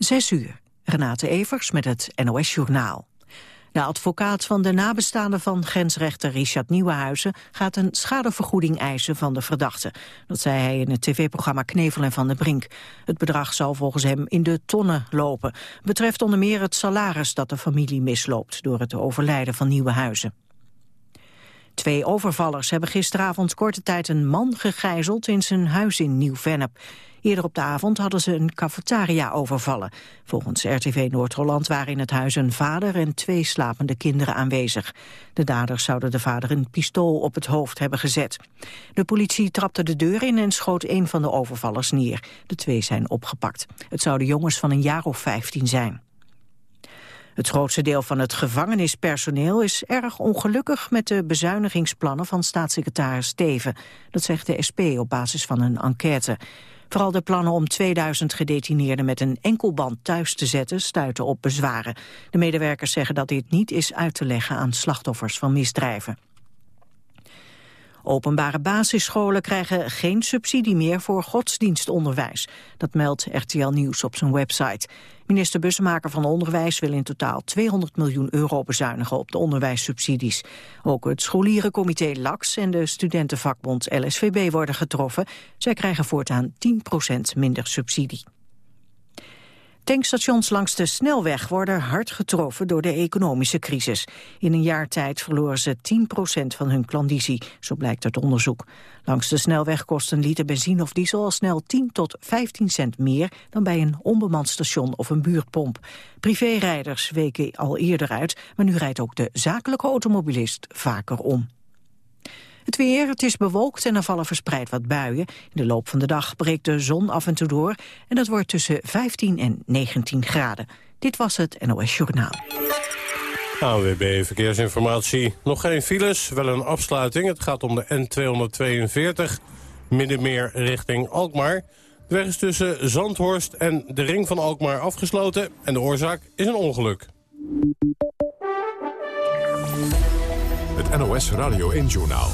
Zes uur. Renate Evers met het NOS Journaal. De advocaat van de nabestaanden van grensrechter Richard Nieuwenhuizen gaat een schadevergoeding eisen van de verdachte. Dat zei hij in het tv-programma Knevel en Van der Brink. Het bedrag zal volgens hem in de tonnen lopen. Betreft onder meer het salaris dat de familie misloopt door het overlijden van Nieuwenhuizen. Twee overvallers hebben gisteravond korte tijd een man gegijzeld in zijn huis in Nieuw-Vennep. Eerder op de avond hadden ze een cafetaria overvallen. Volgens RTV Noord-Holland waren in het huis een vader en twee slapende kinderen aanwezig. De daders zouden de vader een pistool op het hoofd hebben gezet. De politie trapte de deur in en schoot een van de overvallers neer. De twee zijn opgepakt. Het zouden jongens van een jaar of 15 zijn. Het grootste deel van het gevangenispersoneel is erg ongelukkig met de bezuinigingsplannen van staatssecretaris Steven. Dat zegt de SP op basis van een enquête. Vooral de plannen om 2000 gedetineerden met een enkelband thuis te zetten stuiten op bezwaren. De medewerkers zeggen dat dit niet is uit te leggen aan slachtoffers van misdrijven. Openbare basisscholen krijgen geen subsidie meer voor godsdienstonderwijs. Dat meldt RTL Nieuws op zijn website. Minister Bussemaker van Onderwijs wil in totaal 200 miljoen euro bezuinigen op de onderwijssubsidies. Ook het scholierencomité LAX en de studentenvakbond LSVB worden getroffen. Zij krijgen voortaan 10% minder subsidie. Tankstations langs de snelweg worden hard getroffen door de economische crisis. In een jaar tijd verloren ze 10% van hun klandizie, zo blijkt uit onderzoek. Langs de snelweg kost een liter benzine of diesel al snel 10 tot 15 cent meer dan bij een onbemand station of een buurtpomp. Privérijders weken al eerder uit, maar nu rijdt ook de zakelijke automobilist vaker om. Het weer, het is bewolkt en er vallen verspreid wat buien. In de loop van de dag breekt de zon af en toe door... en dat wordt tussen 15 en 19 graden. Dit was het NOS Journaal. AWB Verkeersinformatie. Nog geen files, wel een afsluiting. Het gaat om de N242, middenmeer richting Alkmaar. De weg is tussen Zandhorst en de ring van Alkmaar afgesloten... en de oorzaak is een ongeluk. Het NOS Radio 1-journaal.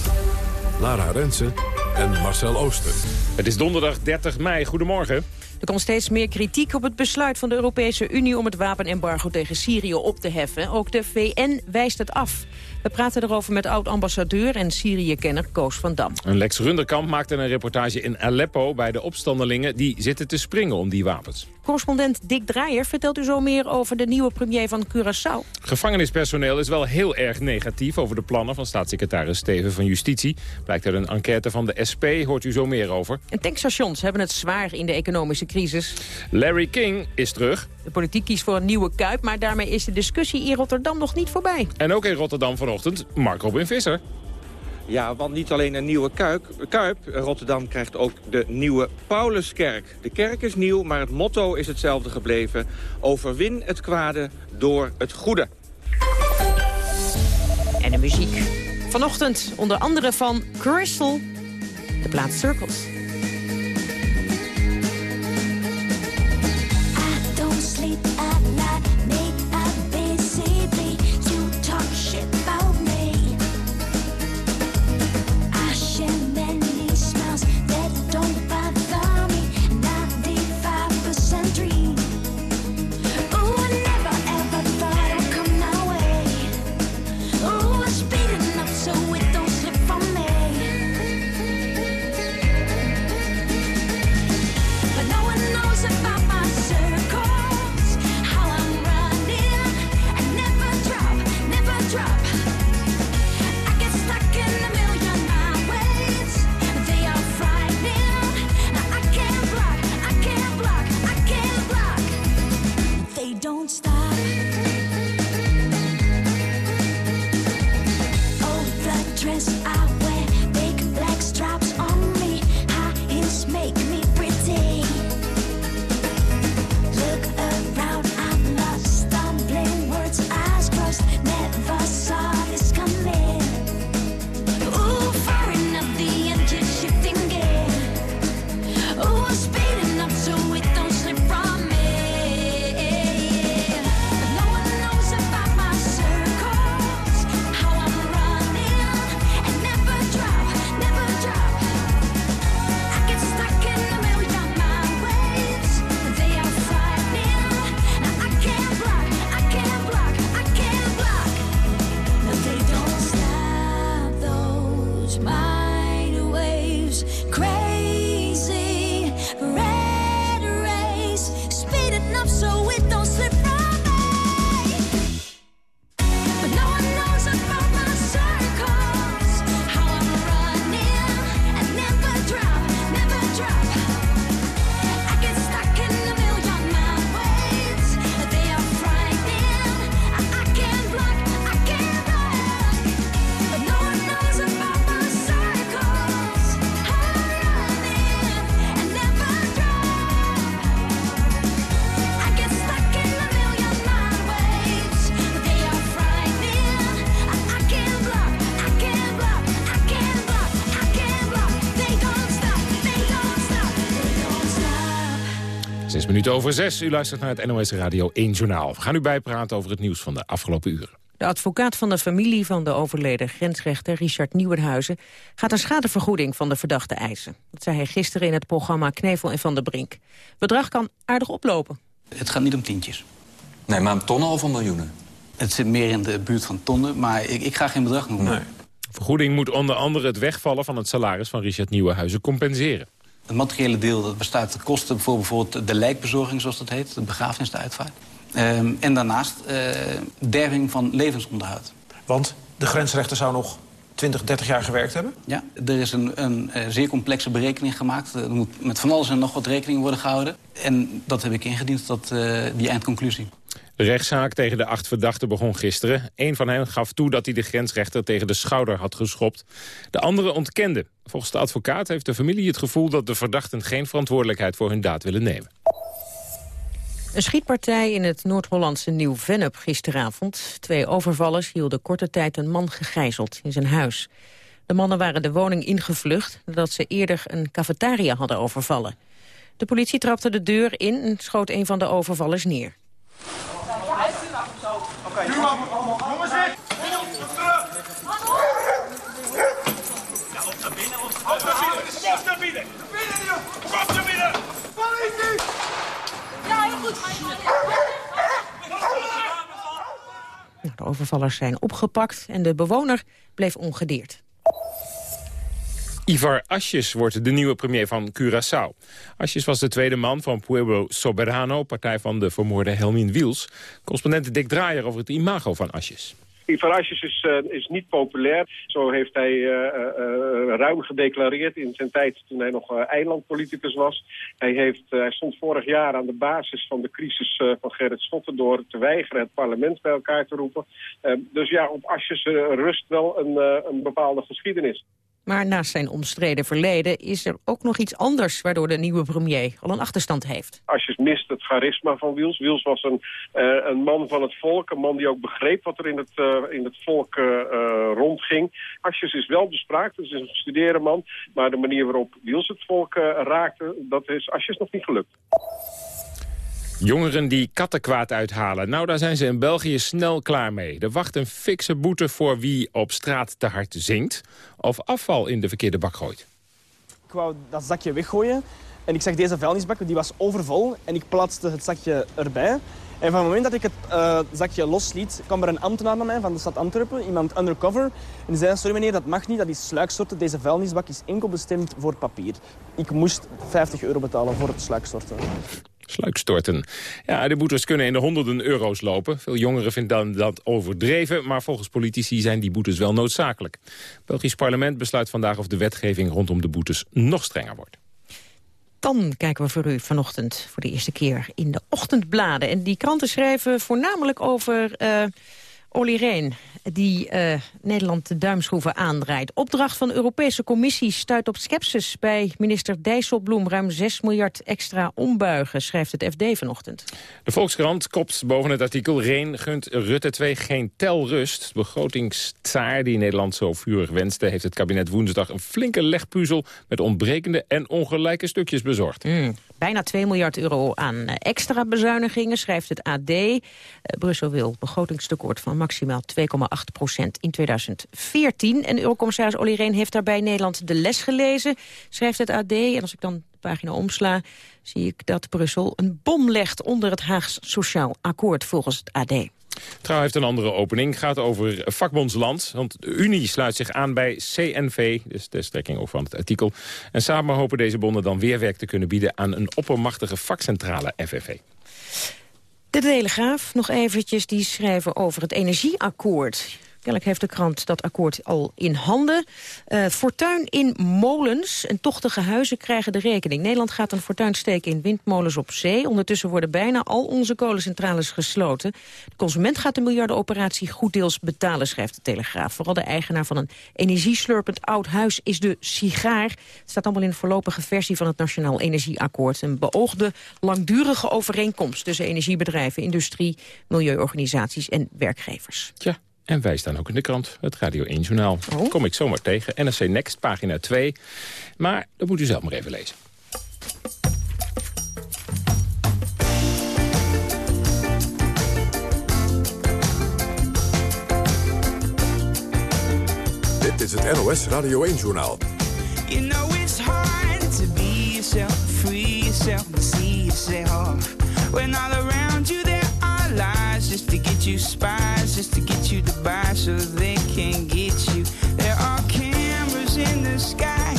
Lara Rensen en Marcel Ooster. Het is donderdag 30 mei. Goedemorgen. Er komt steeds meer kritiek op het besluit van de Europese Unie... om het wapenembargo tegen Syrië op te heffen. Ook de VN wijst het af. We praten erover met oud-ambassadeur en Syrië-kenner Koos van Dam. Een Lex Runderkamp maakte een reportage in Aleppo... bij de opstandelingen die zitten te springen om die wapens. Correspondent Dick Draaier vertelt u zo meer over de nieuwe premier van Curaçao. Gevangenispersoneel is wel heel erg negatief over de plannen van staatssecretaris Steven van Justitie. Blijkt uit een enquête van de SP, hoort u zo meer over. En tankstations hebben het zwaar in de economische crisis. Larry King is terug. De politiek kiest voor een nieuwe Kuip, maar daarmee is de discussie in Rotterdam nog niet voorbij. En ook in Rotterdam vanochtend Mark Robin Visser. Ja, want niet alleen een nieuwe kuip, Rotterdam krijgt ook de nieuwe Pauluskerk. De kerk is nieuw, maar het motto is hetzelfde gebleven. Overwin het kwade door het goede. En de muziek. Vanochtend onder andere van Crystal, de plaat Circles. Minuten over zes. U luistert naar het NOS Radio 1 Journaal. We gaan u bijpraten over het nieuws van de afgelopen uren. De advocaat van de familie van de overleden grensrechter Richard Nieuwenhuizen... gaat een schadevergoeding van de verdachte eisen. Dat zei hij gisteren in het programma Knevel en Van der Brink. Bedrag kan aardig oplopen. Het gaat niet om tientjes. Nee, maar om tonnen of om miljoenen? Het zit meer in de buurt van tonnen, maar ik, ik ga geen bedrag noemen. Nee. Vergoeding moet onder andere het wegvallen van het salaris van Richard Nieuwenhuizen compenseren. Het materiële deel dat bestaat uit de kosten voor bijvoorbeeld de lijkbezorging, zoals dat heet. De begrafenis, de uitvaart. Ehm, en daarnaast uh, derving van levensonderhoud. Want de grensrechter zou nog 20, 30 jaar gewerkt hebben? Ja, er is een, een, een zeer complexe berekening gemaakt. Er moet met van alles en nog wat rekening worden gehouden. En dat heb ik ingediend, dat, uh, die eindconclusie. De rechtszaak tegen de acht verdachten begon gisteren. Een van hen gaf toe dat hij de grensrechter tegen de schouder had geschopt. De andere ontkende. Volgens de advocaat heeft de familie het gevoel dat de verdachten geen verantwoordelijkheid voor hun daad willen nemen. Een schietpartij in het Noord-Hollandse Nieuw-Vennep gisteravond. Twee overvallers hielden korte tijd een man gegijzeld in zijn huis. De mannen waren de woning ingevlucht nadat ze eerder een cafetaria hadden overvallen. De politie trapte de deur in en schoot een van de overvallers neer. Oké. Nu allemaal. Jongens, weg! Terug! Ja, op naar binnen, op naar binnen! Kom naar binnen! Binnen, joh! Kom naar binnen! Politie! Ja, heel goed. De overvallers zijn opgepakt en de bewoner bleef ongedeerd. Ivar Asjes wordt de nieuwe premier van Curaçao. Asjes was de tweede man van Pueblo Soberano, partij van de vermoorde Helmin Wiels. Correspondent Dick Draaier over het imago van Asjes. Ivar Asjes is, uh, is niet populair. Zo heeft hij uh, uh, ruim gedeclareerd in zijn tijd toen hij nog eilandpoliticus was. Hij, heeft, hij stond vorig jaar aan de basis van de crisis van Gerrit Schotten door te weigeren het parlement bij elkaar te roepen. dus ja, op Asjes rust wel een, een bepaalde geschiedenis. Maar naast zijn omstreden verleden is er ook nog iets anders... waardoor de nieuwe premier al een achterstand heeft. Als je mist het charisma van Wiels. Wiels was een, uh, een man van het volk. Een man die ook begreep wat er in het, uh, in het volk uh, rondging. Asjes is wel bespraakt. Het is een gestudeerde man. Maar de manier waarop Wiels het volk raakte... dat is Asjes nog niet gelukt. Jongeren die kattenkwaad uithalen. Nou, daar zijn ze in België snel klaar mee. Er wacht een fikse boete voor wie op straat te hard zingt... of afval in de verkeerde bak gooit. Ik wou dat zakje weggooien. En ik zag deze vuilnisbak, die was overvol. En ik plaatste het zakje erbij. En van het moment dat ik het uh, zakje losliet, kwam er een ambtenaar naar mij van de stad Antwerpen, iemand undercover. En die zei, sorry meneer, dat mag niet, dat is sluiksorten. Deze vuilnisbak is enkel bestemd voor papier. Ik moest 50 euro betalen voor het sluikstorten. Sluikstorten. Ja, de boetes kunnen in de honderden euro's lopen. Veel jongeren vinden dat overdreven, maar volgens politici zijn die boetes wel noodzakelijk. Belgisch parlement besluit vandaag of de wetgeving rondom de boetes nog strenger wordt. Dan kijken we voor u vanochtend voor de eerste keer in de ochtendbladen. En die kranten schrijven voornamelijk over... Uh, Olly Reen, die uh, Nederland de duimschroeven aandraait. Opdracht van de Europese Commissie stuit op sceptisch bij minister Dijsselbloem. Ruim 6 miljard extra ombuigen, schrijft het FD vanochtend. De Volkskrant kopt boven het artikel... Reen gunt Rutte 2 geen telrust. Begrotingstaar die Nederland zo vurig wenste... heeft het kabinet woensdag een flinke legpuzzel... met ontbrekende en ongelijke stukjes bezorgd. Mm, bijna 2 miljard euro aan extra bezuinigingen, schrijft het AD. Uh, Brussel wil begrotingstekort van maximaal 2,8 procent in 2014. En eurocommissaris Olly Reen heeft daarbij Nederland de les gelezen, schrijft het AD. En als ik dan de pagina omsla, zie ik dat Brussel een bom legt onder het Haags Sociaal Akkoord, volgens het AD. Trouw heeft een andere opening. gaat over vakbondsland. Want de Unie sluit zich aan bij CNV, dus de strekking ook van het artikel. En samen hopen deze bonden dan weerwerk te kunnen bieden aan een oppermachtige vakcentrale FFV. De Telegraaf, nog eventjes, die schrijven over het energieakkoord. Kennelijk heeft de krant dat akkoord al in handen. Uh, fortuin in molens en tochtige huizen krijgen de rekening. Nederland gaat een fortuin steken in windmolens op zee. Ondertussen worden bijna al onze kolencentrales gesloten. De consument gaat de miljardenoperatie goed deels betalen, schrijft de Telegraaf. Vooral de eigenaar van een energieslurpend oud huis is de sigaar. Het staat allemaal in de voorlopige versie van het Nationaal Energieakkoord. Een beoogde langdurige overeenkomst tussen energiebedrijven, industrie, milieuorganisaties en werkgevers. Tja, en wij staan ook in de krant, het Radio 1 Journaal. Oh. Kom ik zomaar tegen. NRC Next, pagina 2. Maar dat moet u zelf maar even lezen. Dit is het NOS Radio 1 Journaal. You know it's hard to be yourself, free yourself, see yourself. When all around you there are lies just to get you spies, just to get you to buy so they can get you. There are cameras in the sky,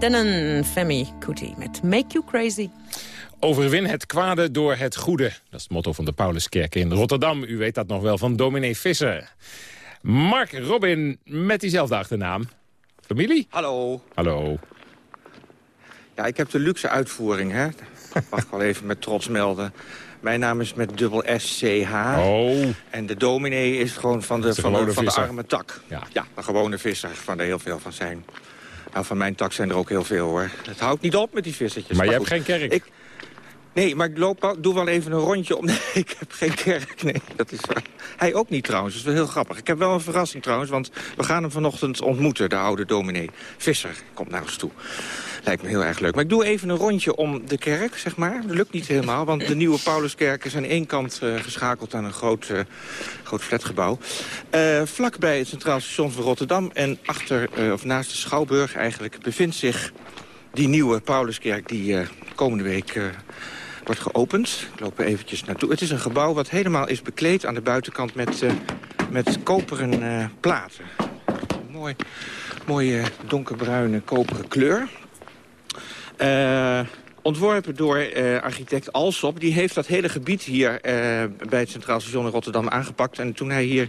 Dennen, Femi Kuti met Make You Crazy. Overwin het kwade door het goede. Dat is het motto van de Pauluskerk in Rotterdam. U weet dat nog wel van dominee Visser. Mark Robin met diezelfde achternaam. Familie? Hallo. Hallo. Ja, ik heb de luxe uitvoering, hè. Dat mag ik wel even met trots melden. Mijn naam is met dubbel S-C-H. Oh. En de dominee is gewoon van de, van de, van de arme tak. Ja. ja, een gewone visser, van er heel veel van zijn. Nou, van mijn tak zijn er ook heel veel, hoor. Het houdt niet op met die vissertjes. Maar, je hebt geen kerk? Ik... Nee, maar ik loop, doe wel even een rondje om... Nee, ik heb geen kerk, nee, dat is waar. Hij ook niet trouwens, dat is wel heel grappig. Ik heb wel een verrassing trouwens, want we gaan hem vanochtend ontmoeten... de oude dominee Visser komt naar ons toe. Lijkt me heel erg leuk. Maar ik doe even een rondje om de kerk, zeg maar. Dat lukt niet helemaal, want de nieuwe Pauluskerk is aan één kant uh, geschakeld aan een groot, uh, groot flatgebouw. Uh, vlakbij het Centraal Station van Rotterdam en achter, of naast de Schouwburg eigenlijk, bevindt zich die nieuwe Pauluskerk die komende week wordt geopend. Ik loop er eventjes naartoe. Het is een gebouw wat helemaal is bekleed aan de buitenkant met, met koperen platen. Mooi, mooie donkerbruine koperen kleur. Ontworpen door uh, architect Alsop. Die heeft dat hele gebied hier uh, bij het Centraal Station in Rotterdam aangepakt. En toen hij hier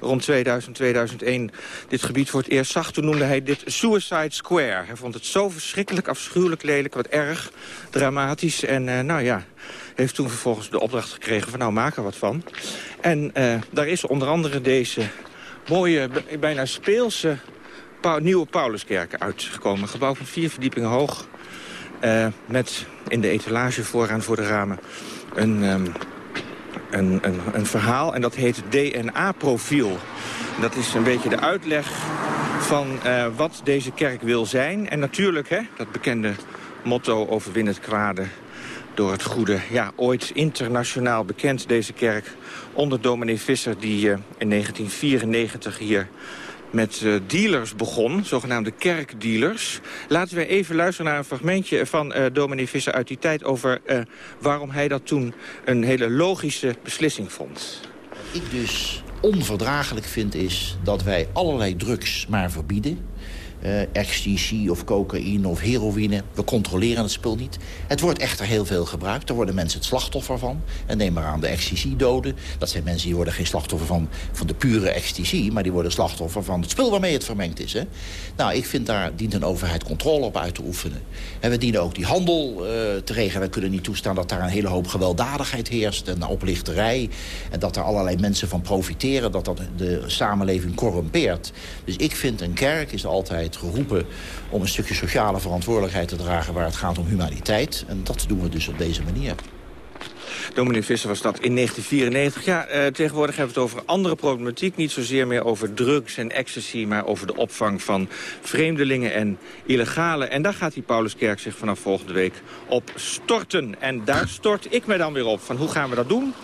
rond 2000, 2001 dit gebied voor het eerst zag... toen noemde hij dit Suicide Square. Hij vond het zo verschrikkelijk, afschuwelijk, lelijk, wat erg dramatisch. En uh, nou ja, heeft toen vervolgens de opdracht gekregen van nou, maak er wat van. En daar is onder andere deze mooie, bijna speelse nieuwe Pauluskerken uitgekomen. Een gebouw van vier verdiepingen hoog. Uh, met in de etalage vooraan voor de ramen een, um, een, een, een, verhaal. En dat heet DNA-profiel. Dat is een beetje de uitleg van uh, wat deze kerk wil zijn. En natuurlijk, hè, dat bekende motto overwin het kwade door het goede. Ja, ooit internationaal bekend deze kerk onder dominee Visser... die uh, in 1994 hier met uh, dealers begon, zogenaamde kerkdealers. Laten we even luisteren naar een fragmentje van uh, dominee Visser uit die tijd... over uh, waarom hij dat toen een hele logische beslissing vond. Ik dus onverdraaglijk vind is dat wij allerlei drugs maar verbieden ecstasy of cocaïne of heroïne. We controleren het spul niet. Het wordt echter heel veel gebruikt. Daar worden mensen het slachtoffer van. En neem maar aan de ecstasy-doden. Dat zijn mensen die worden geen slachtoffer van, van de pure ecstasy... maar die worden slachtoffer van het spul waarmee het vermengd is. Hè? Nou, ik vind daar dient een overheid controle op uit te oefenen. En we dienen ook die handel uh, te regelen. We kunnen niet toestaan dat daar een hele hoop gewelddadigheid heerst... en oplichterij. En dat er allerlei mensen van profiteren. Dat dat de samenleving corrumpeert. Dus ik vind een kerk is altijd geroepen om een stukje sociale verantwoordelijkheid te dragen... waar het gaat om humaniteit. En dat doen we dus op deze manier. Dominee Visser was dat in 1994. Ja, uh, tegenwoordig hebben we het over andere problematiek. Niet zozeer meer over drugs en ecstasy... maar over de opvang van vreemdelingen en illegale. En daar gaat die Pauluskerk zich vanaf volgende week op storten. En daar stort ik mij dan weer op. Van hoe gaan we dat doen?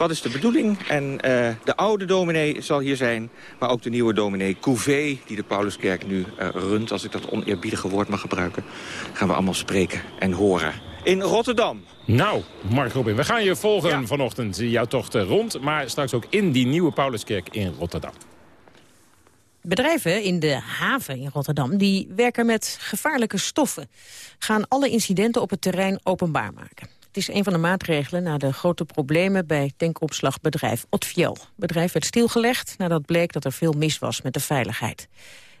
Wat is de bedoeling? En uh, de oude dominee zal hier zijn, maar ook de nieuwe dominee Couvé... die de Pauluskerk nu uh, runt, als ik dat oneerbiedige woord mag gebruiken... gaan we allemaal spreken en horen in Rotterdam. Nou, Mark Robin, we gaan je volgen ja. vanochtend. Jouw tocht rond, maar straks ook in die nieuwe Pauluskerk in Rotterdam. Bedrijven in de haven in Rotterdam die werken met gevaarlijke stoffen... gaan alle incidenten op het terrein openbaar maken. Het is een van de maatregelen na de grote problemen bij tankopslagbedrijf Otfiel. Het bedrijf werd stilgelegd nadat bleek dat er veel mis was met de veiligheid.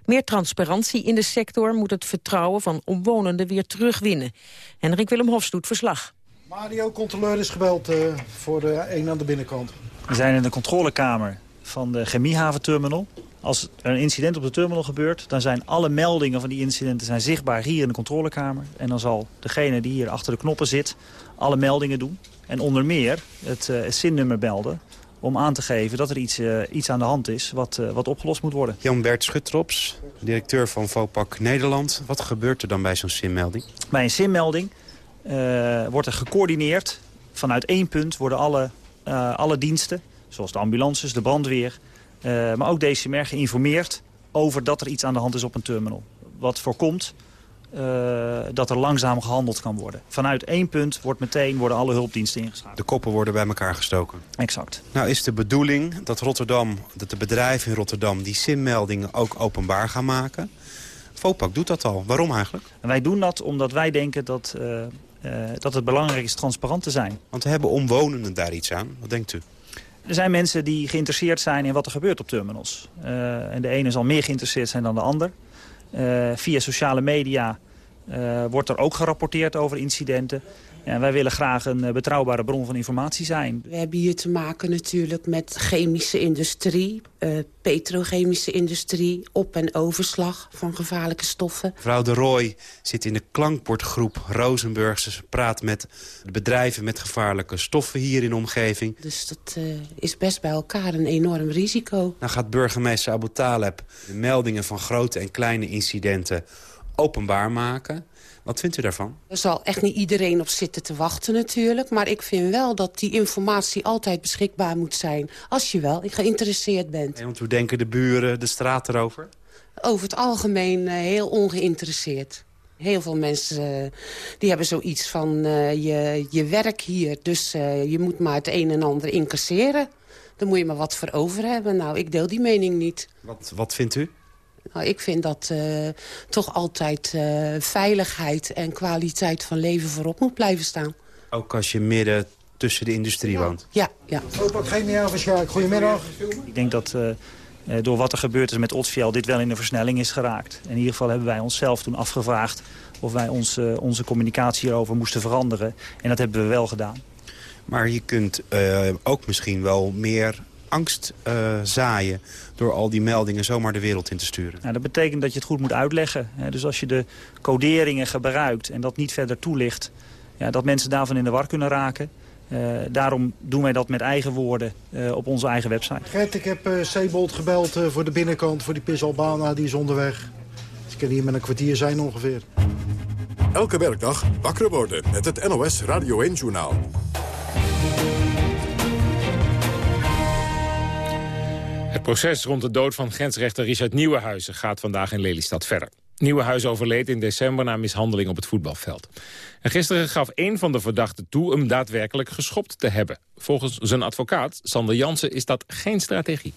Meer transparantie in de sector moet het vertrouwen van omwonenden weer terugwinnen. Henrik Willem Hofs doet verslag. Mario, controleur is gebeld uh, voor de een aan de binnenkant. We zijn in de controlekamer van de chemiehaventerminal. Als er een incident op de terminal gebeurt... dan zijn alle meldingen van die incidenten zijn zichtbaar hier in de controlekamer. En dan zal degene die hier achter de knoppen zit alle meldingen doen. En onder meer het, uh, het SIN-nummer belden om aan te geven dat er iets, uh, iets aan de hand is wat, uh, wat opgelost moet worden. Jan-Bert Schuttrops, directeur van Vopak Nederland. Wat gebeurt er dan bij zo'n SIM-melding? Bij een SIM-melding wordt er gecoördineerd. Vanuit één punt worden alle, alle diensten, zoals de ambulances, de brandweer... maar ook DCMR geïnformeerd over dat er iets aan de hand is op een terminal. Wat voorkomt uh, dat er langzaam gehandeld kan worden. Vanuit één punt wordt meteen worden alle hulpdiensten ingeschakeld. De koppen worden bij elkaar gestoken. Exact. Nou is de bedoeling dat Rotterdam, dat de bedrijven in Rotterdam die SIM-meldingen ook openbaar gaan maken. Vopak doet dat al. Waarom eigenlijk? En wij doen dat omdat wij denken dat, uh, uh, dat het belangrijk is transparant te zijn. Want hebben omwonenden daar iets aan? Wat denkt u? Er zijn mensen die geïnteresseerd zijn in wat er gebeurt op terminals. en de ene zal meer geïnteresseerd zijn dan de ander. Uh, via sociale media uh, wordt er ook gerapporteerd over incidenten. En wij willen graag een eh, betrouwbare bron van informatie zijn. We hebben hier te maken natuurlijk met chemische industrie, uh, petrochemische industrie, op- en overslag van gevaarlijke stoffen. Mevrouw de Rooij zit in de klankbordgroep Rosenburg. Ze praat met de bedrijven met gevaarlijke stoffen hier in de omgeving. Dus dat uh, is best bij elkaar een enorm risico. Nou gaat burgemeester Abu Taleb de meldingen van grote en kleine incidenten openbaar maken. Wat vindt u daarvan? Er zal echt niet iedereen op zitten te wachten natuurlijk. Maar ik vind wel dat die informatie altijd beschikbaar moet zijn. Als je wel geïnteresseerd bent. En want hoe denken de buren, de straat erover? Over het algemeen uh, heel ongeïnteresseerd. Heel veel mensen uh, die hebben zoiets van uh, je, je werk hier. Dus je moet maar het een en ander incasseren. Daar moet je maar wat voor over hebben. Nou, ik deel die mening niet. Wat, wat vindt u? Nou, ik vind dat uh, toch altijd uh, veiligheid en kwaliteit van leven voorop moet blijven staan. Ook als je midden tussen de industrie ja. woont? Ja. ja. Opa, geen meer waarschijnlijk. Goedemiddag. Ik denk dat uh, door wat er gebeurd is met Otfiel dit wel in de versnelling is geraakt. In ieder geval hebben wij onszelf toen afgevraagd of wij ons, onze communicatie hierover moesten veranderen. En dat hebben we wel gedaan. Maar je kunt ook misschien wel meer angst uh, zaaien... door al die meldingen zomaar de wereld in te sturen? Nou, dat betekent dat je het goed moet uitleggen. Dus als je de coderingen gebruikt en dat niet verder toelicht... Ja, dat mensen daarvan in de war kunnen raken. Uh, daarom doen wij dat met eigen woorden uh, op onze eigen website. Gert, ik heb uh, Sebold gebeld voor de binnenkant, voor die Pis Albana, die is onderweg. Ze kunnen hier met een kwartier zijn ongeveer. Elke werkdag wakker worden met het NOS Radio 1-journaal. Het proces rond de dood van grensrechter Richard Nieuwenhuizen gaat vandaag in Lelystad verder. Nieuwenhuizen overleed in december na mishandeling op het voetbalveld. En gisteren gaf een van de verdachten toe hem daadwerkelijk geschopt te hebben. Volgens zijn advocaat, Sander Jansen, is dat geen strategie.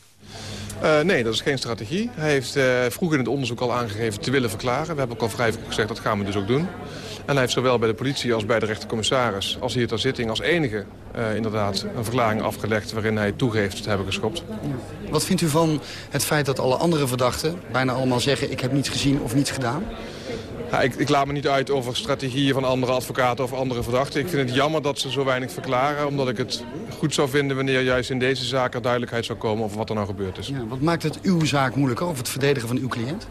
Uh, nee, dat is geen strategie. Hij heeft uh, vroeger in het onderzoek al aangegeven te willen verklaren. We hebben ook al vrij gezegd dat gaan we dus ook doen. En hij heeft zowel bij de politie als bij de rechtercommissaris... als hier ter zitting als enige uh, inderdaad een verklaring afgelegd... waarin hij toegeeft te hebben geschopt. Wat vindt u van het feit dat alle andere verdachten bijna allemaal zeggen... ik heb niets gezien of niets gedaan? Ja, ik, ik, laat me niet uit over strategieën van andere advocaten of andere verdachten. Ik vind het jammer dat ze zo weinig verklaren. Omdat ik het goed zou vinden wanneer juist in deze zaak er duidelijkheid zou komen over wat er nou gebeurd is. Ja, wat maakt het uw zaak moeilijker of het verdedigen van uw cliënt?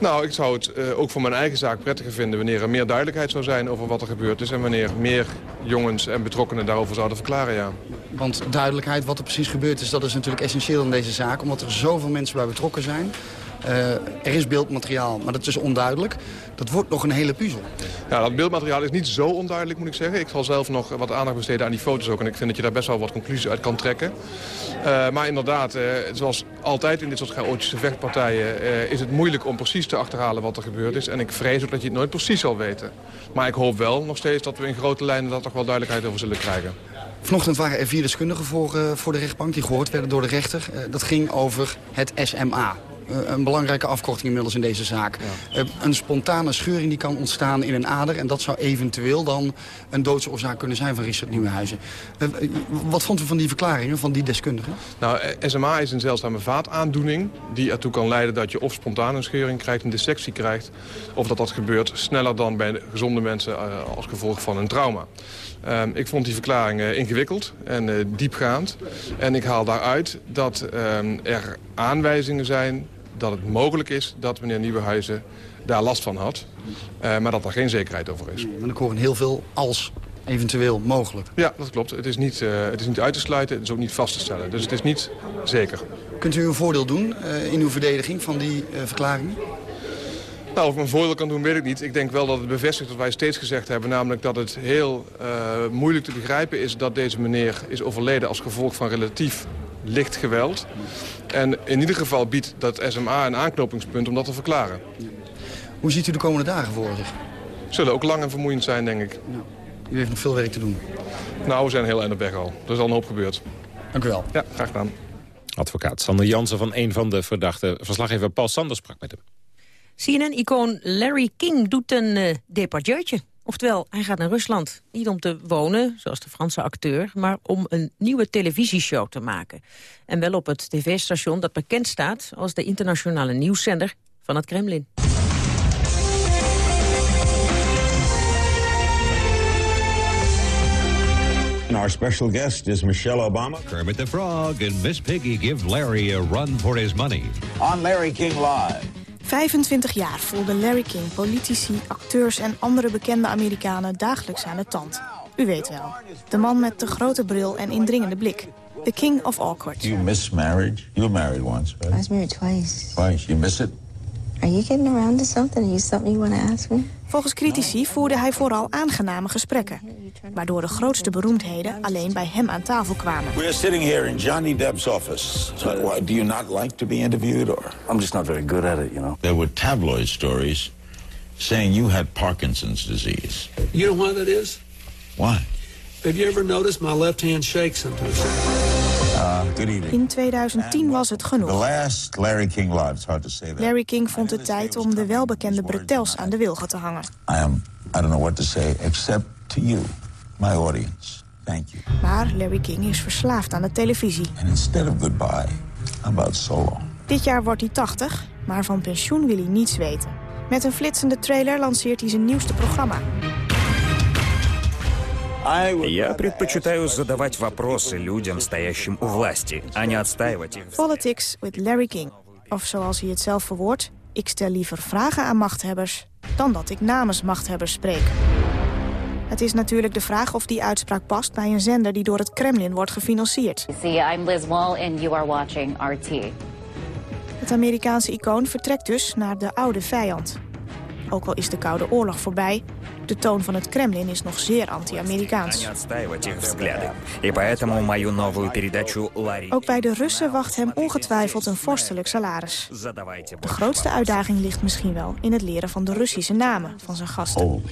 Nou, ik zou het uh, ook voor mijn eigen zaak prettiger vinden wanneer er meer duidelijkheid zou zijn over wat er gebeurd is. En wanneer meer jongens en betrokkenen daarover zouden verklaren, ja. Want duidelijkheid wat er precies gebeurd is, dat is natuurlijk essentieel in deze zaak. Omdat er zoveel mensen bij betrokken zijn. Uh, er is beeldmateriaal, maar dat is onduidelijk. Dat wordt nog een hele puzzel. Ja, dat beeldmateriaal is niet zo onduidelijk, moet ik zeggen. Ik zal zelf nog wat aandacht besteden aan die foto's ook. En ik vind dat je daar best wel wat conclusies uit kan trekken. Uh, maar inderdaad, uh, zoals altijd in dit soort chaotische vechtpartijen... is het moeilijk om precies te achterhalen wat er gebeurd is. En ik vrees ook dat je het nooit precies zal weten. Maar ik hoop wel nog steeds dat we in grote lijnen... daar toch wel duidelijkheid over zullen krijgen. Vanochtend waren er vier deskundigen voor, voor de rechtbank die gehoord werden door de rechter. dat ging over het SMA, een belangrijke afkorting inmiddels in deze zaak. Ja. Een spontane scheuring die kan ontstaan in een ader... en dat zou eventueel dan een doodsoorzaak kunnen zijn van Richard Nieuwenhuizen. Wat vond u van die verklaringen van die deskundigen? Nou, SMA is een zeldzame vaataandoening... die ertoe kan leiden dat je of spontaan een scheuring krijgt, een dissectie krijgt... of dat dat gebeurt sneller dan bij gezonde mensen als gevolg van een trauma. Um, ik vond die verklaring uh, ingewikkeld en uh, diepgaand. En ik haal daaruit dat um, er aanwijzingen zijn dat het mogelijk is dat meneer Nieuwenhuizen daar last van had. Uh, maar dat er geen zekerheid over is. Maar ik hoor heel veel als eventueel mogelijk. Ja, dat klopt. Het is, niet, uh, het is niet uit te sluiten, het is ook niet vast te stellen. Dus het is niet zeker. Kunt u een voordeel doen uh, in uw verdediging van die verklaringen? Nou, of ik mijn voordeel kan doen, weet ik niet. Ik denk wel dat het bevestigt wat wij steeds gezegd hebben. Namelijk dat het heel moeilijk te begrijpen is dat deze meneer is overleden als gevolg van relatief licht geweld. En in ieder geval biedt dat SMA een aanknopingspunt om dat te verklaren. Hoe ziet u de komende dagen voor zich? Zullen ook lang en vermoeiend zijn, denk ik. Ja. U heeft nog veel werk te doen. Nou, we zijn heel eind op weg al. Er is al een hoop gebeurd. Dank u wel. Ja, graag gedaan. Advocaat Sander Jansen van een van de verdachten. Verslaggever Paul Sanders sprak met hem. CNN-icoon Larry King doet een uh, departeurtje. Oftewel, hij gaat naar Rusland. Niet om te wonen, zoals de Franse acteur... maar om een nieuwe televisieshow te maken. En wel op het tv-station dat bekend staat... als de internationale nieuwszender van het Kremlin. And our special guest is Michelle Obama. Kermit the Frog and Miss Piggy give Larry a run for his money. On Larry King Live. 25 jaar voelde Larry King politici, acteurs en andere bekende Amerikanen dagelijks aan de tand. U weet wel, de man met de grote bril en indringende blik. The King of Awkward. You miss marriage? You were married once, right? I was married twice. Twice. You miss it? Are you getting around to something? Are you something you want to ask me? Volgens critici voerde hij vooral aangename gesprekken. Waardoor de grootste beroemdheden alleen bij hem aan tafel kwamen. We're sitting here in Johnny Depp's office. So, why, do you not like to be interviewed? Or? I'm just not very good at it, you know. There were tabloid stories saying you had Parkinson's disease. You know why that is? Why? Have you ever noticed my left hand shake sometimes? Uh, evening. In 2010 was het genoeg. Larry King Live. It's hard to say that. Larry King vond het tijd om de welbekende bretels aan de wilgen te hangen. I am, I don't know what to say except to you, my audience. Thank you. Maar Larry King is verslaafd aan de televisie. And instead of goodbye, how about so long? Dit jaar wordt hij 80, maar van pensioen wil hij niets weten. Met een flitsende trailer lanceert hij zijn nieuwste programma. Я предпочитаю задавать вопросы людям, стоящим у власти, а не отстаивать их. Politics with Larry King. Of zoals hij het zelf verwoordt, ik stel liever vragen aan machthebbers... dan dat ik namens machthebbers spreek. Het is natuurlijk de vraag of die uitspraak past bij een zender die door het Kremlin wordt gefinancierd. See, I'm Liz Wall and you are watching RT. Het Amerikaanse icoon vertrekt dus naar de oude vijand. ook al is de Koude Oorlog voorbij, de toon van het Kremlin is nog zeer anti-Amerikaans. Ook bij de Russen wacht hem ongetwijfeld een vorstelijk salaris. De grootste uitdaging ligt misschien wel in het leren van de Russische namen van zijn gasten. Oh,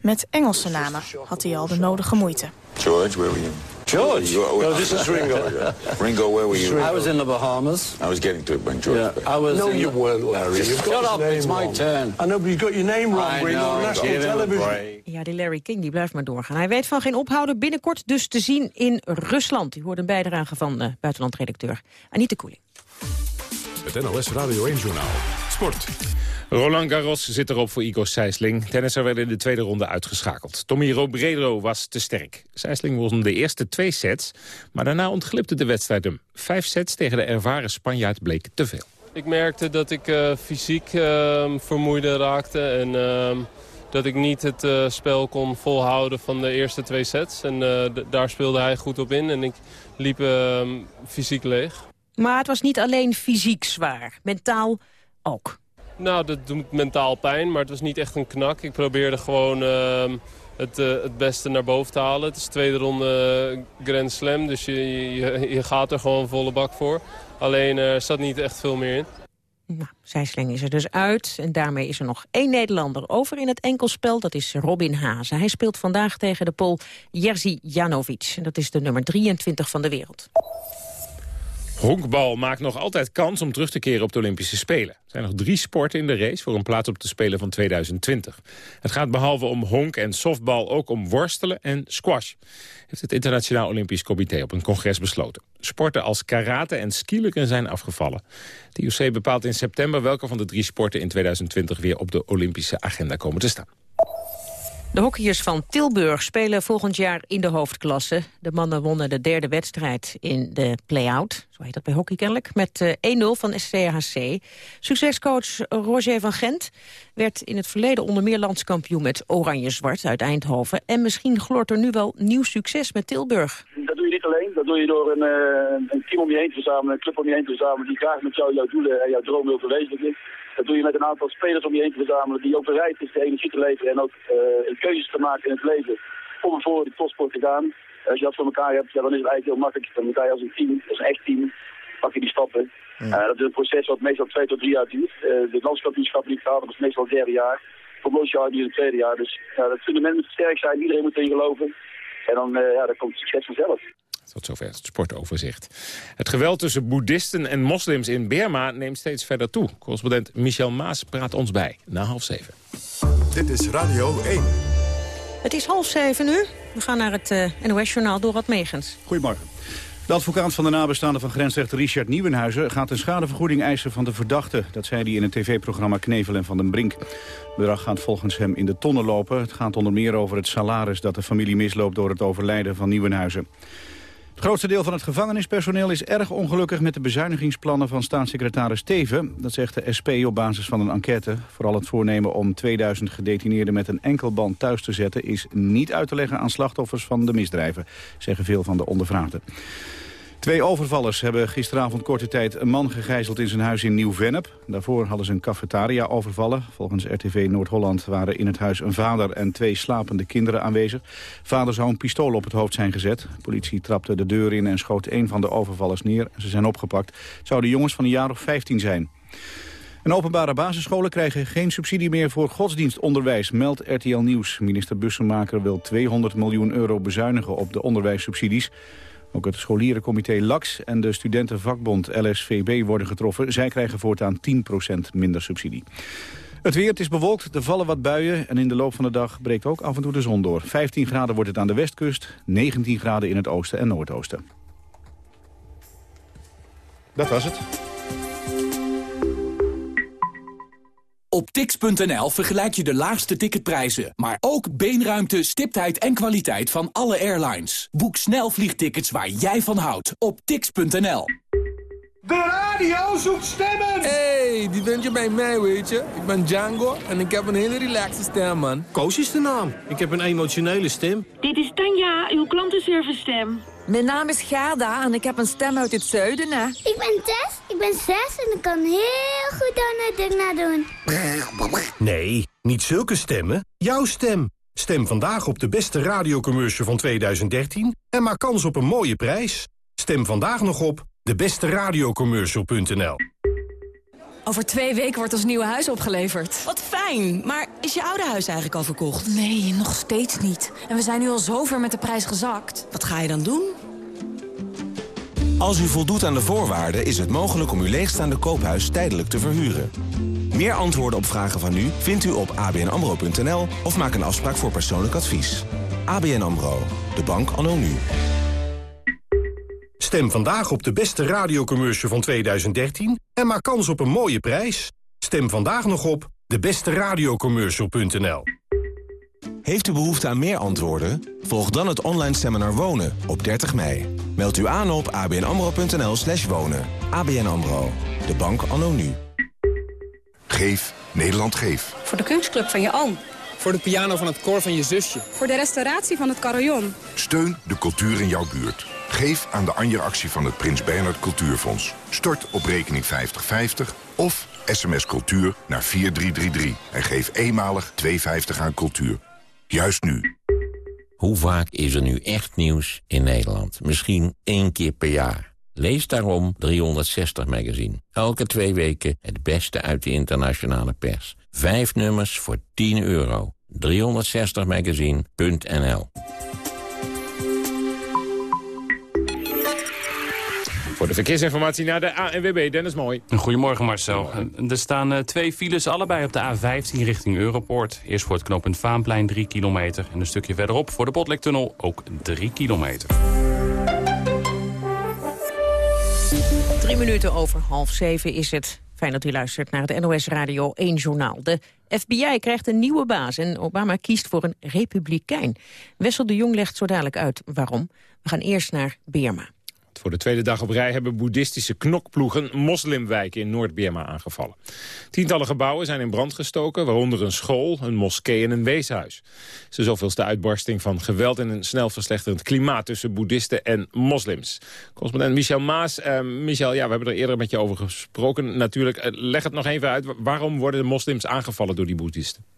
Met Engelse namen had hij al de nodige moeite. George, where were you? George? You- No, this is Ringo. Ringo, where were you? I was in the Bahamas. I was getting to it when George. Yeah, I was. No, in you the- weren't, Larry. Just You've got Shut up! It's my wrong. turn. I know, but you got your name wrong, I Ringo. know, on national television. Ja, die Larry King die blijft maar doorgaan. Hij weet van geen ophouden. Binnenkort dus te zien in Rusland. U hoort een bijdrage van uh, buitenlandredacteur Anita Koeling. Het NOS Radio 1 Journaal. Sport. Roland Garros zit erop voor Igor Sijsling. Tennisser werd in de tweede ronde uitgeschakeld. Tommy Robredo was te sterk. Sijsling won de eerste twee sets, maar daarna ontglipte de wedstrijd hem. Vijf sets tegen de ervaren Spanjaard bleek te veel. Ik merkte dat ik eh, fysiek uh, vermoeide raakte en uh, dat ik niet het uh, spel kon volhouden van de eerste twee sets. En uh, daar speelde hij goed op in en ik liep ehm, fysiek leeg. Maar het was niet alleen fysiek zwaar, mentaal ook. Nou, dat doet mentaal pijn, maar het was niet echt een knak. Ik probeerde gewoon ehm, het, het beste naar boven te halen. Het is de tweede ronde Grand Slam, dus je, je, gaat er gewoon volle bak voor. Alleen er zat niet echt veel meer in. Nou, Zijsling is er dus uit en daarmee is er nog één Nederlander over in het enkelspel. Dat is Robin Hazen. Hij speelt vandaag tegen de Pool Jerzy Janovic. En dat is de nummer 23 van de wereld. Honkbal maakt nog altijd kans om terug te keren op de Olympische Spelen. Er zijn nog drie sporten in de race voor een plaats op de Spelen van 2020. Het gaat behalve om honk en softbal ook om worstelen en squash. Heeft het Internationaal Olympisch Comité op een congres besloten. Sporten als karate en skilukken zijn afgevallen. De IOC bepaalt in september welke van de drie sporten in 2020 weer op de Olympische agenda komen te staan. De hockeyers van Tilburg spelen volgend jaar in de hoofdklasse. De mannen wonnen de derde wedstrijd in de play-out, zo heet dat bij hockey kennelijk, met 1-0 van SCHC. Succescoach Roger van Gent werd in het verleden onder meer landskampioen met Oranje-Zwart uit Eindhoven. En misschien gloort er nu wel nieuw succes met Tilburg. Dat doe je niet alleen, dat doe je door een, uh, een team om je heen te verzamelen, een club om je heen te verzamelen die graag met jou jouw doelen en jouw droom wil verwezenlijken. Dat doe je met een aantal spelers om je heen te verzamelen die ook bereid is de energie te leveren en ook uh, keuzes te maken in het leven om voor de topsport te gaan. Als je dat voor elkaar hebt, ja, dan is het eigenlijk heel makkelijk. Dan moet je als een team, als een echt team, pak je die stappen. Ja. Uh, dat is een proces wat meestal twee tot drie jaar duurt. Uh, de landskampioenschap die ik gehaald heb, is meestal het derde jaar. Promotiejaar nu het tweede jaar. Dus ja, dat fundament moet sterk zijn, iedereen moet erin geloven. En dan, ja, dan komt het succes vanzelf. Tot zover het sportoverzicht. Het geweld tussen boeddhisten en moslims in Burma neemt steeds verder toe. Correspondent Michel Maas praat ons bij, na half zeven. Dit is Radio 1. Het is half zeven nu. We gaan naar het uh, NOS-journaal Dorad Megens. Goedemorgen. De advocaat van de nabestaanden van grensrechter Richard Nieuwenhuizen... gaat een schadevergoeding eisen van de verdachte. Dat zei hij in het tv-programma Knevel en Van den Brink. Het bedrag gaat volgens hem in de tonnen lopen. Het gaat onder meer over het salaris dat de familie misloopt... door het overlijden van Nieuwenhuizen. Het grootste deel van het gevangenispersoneel is erg ongelukkig met de bezuinigingsplannen van staatssecretaris Teven. Dat zegt de SP op basis van een enquête. Vooral het voornemen om 2000 gedetineerden met een enkelband thuis te zetten is niet uit te leggen aan slachtoffers van de misdrijven, zeggen veel van de ondervraagden. Twee overvallers hebben gisteravond korte tijd een man gegijzeld in zijn huis in Nieuw-Vennep. Daarvoor hadden ze een cafetaria overvallen. Volgens RTV Noord-Holland waren in het huis een vader en twee slapende kinderen aanwezig. Vader zou een pistool op het hoofd zijn gezet. De politie trapte de deur in en schoot een van de overvallers neer. Ze zijn opgepakt. Het zouden jongens van een jaar of 15 zijn. En openbare basisscholen krijgen geen subsidie meer voor godsdienstonderwijs, meldt RTL Nieuws. Minister Bussemaker wil 200 miljoen euro bezuinigen op de onderwijssubsidies. Ook het scholierencomité LAX en de studentenvakbond LSVB worden getroffen. Zij krijgen voortaan 10% minder subsidie. Het weer, het is bewolkt, er vallen wat buien en in de loop van de dag breekt ook af en toe de zon door. 15 graden wordt het aan de westkust, 19 graden in het oosten en noordoosten. Dat was het. Op tix.nl vergelijk je de laagste ticketprijzen, maar ook beenruimte, stiptheid en kwaliteit van alle airlines. Boek snel vliegtickets waar jij van houdt op tix.nl. De radio zoekt stemmen! hey, die vind je bij mij, weet je. Ik ben Django en ik heb een hele relaxe stem, man. Koos is de naam. Ik heb een emotionele stem. Dit is Tanja, uw klantenservice stem. Mijn naam is Gerda en ik heb een stem uit het zuiden, hè. Ik ben Tess, ik ben zes en ik kan heel goed Donald doen. Nee, niet zulke stemmen. Jouw stem. Stem vandaag op de beste radiocommercial van 2013 en maak kans op een mooie prijs. Stem vandaag nog op debesteradiocommercial.nl Over twee weken wordt ons nieuwe huis opgeleverd. Wat fijn, maar is je oude huis eigenlijk al verkocht? Nee, nog steeds niet. En we zijn nu al zover met de prijs gezakt. Wat ga je dan doen? Als u voldoet aan de voorwaarden is het mogelijk om uw leegstaande koophuis tijdelijk te verhuren. Meer antwoorden op vragen van u vindt u op abnamro.nl of maak een afspraak voor persoonlijk advies. ABN AMRO, de bank anno nu. Stem vandaag op de beste radiocommercial van 2013 en maak kans op een mooie prijs. Stem vandaag nog op debesteradiocommercial.nl Heeft u behoefte aan meer antwoorden? Volg dan het online seminar Wonen op 30 mei. Meld u aan op abnamro.nl slash wonen. ABN AMRO, de bank anno nu. Geef, Nederland geef. Voor de kunstclub van je oom. Voor de piano van het koor van je zusje. Voor de restauratie van het carillon. Steun de cultuur in jouw buurt. Geef aan de Anja-actie van het Prins Bernhard Cultuurfonds. Stort op rekening 5050 of sms cultuur naar 4333. En geef eenmalig 250 aan cultuur. Juist nu. Hoe vaak is er nu echt nieuws in Nederland? Misschien één keer per jaar. Lees daarom 360 Magazine. Elke twee weken het beste uit de internationale pers. Vijf nummers voor 10 euro. 360magazine.nl Voor de verkeersinformatie naar de ANWB, Dennis Mooi. Goedemorgen Marcel. Er staan uh, twee files, allebei op de A15 richting Europoort. Eerst voor het knooppunt Vaanplein 3 kilometer. En een stukje verderop voor de Botlektunnel ook 3 kilometer. Drie minuten over half zeven is het. Fijn dat u luistert naar het NOS Radio 1 Journaal. De FBI krijgt een nieuwe baas en Obama kiest voor een republikein. Wessel de Jong legt zo dadelijk uit waarom. We gaan eerst naar Birma. Voor de tweede dag op rij hebben boeddhistische knokploegen moslimwijken in Noord-Birma aangevallen. Tientallen gebouwen zijn in brand gestoken, waaronder een school, een moskee en een weeshuis. De zoveelste uitbarsting van geweld en een snel verslechterend klimaat tussen boeddhisten en moslims. Correspondent Michel Maas. Uh, Michel, ja, we hebben er eerder met je over gesproken natuurlijk. Uh, leg het nog even uit, waarom worden de moslims aangevallen door die boeddhisten?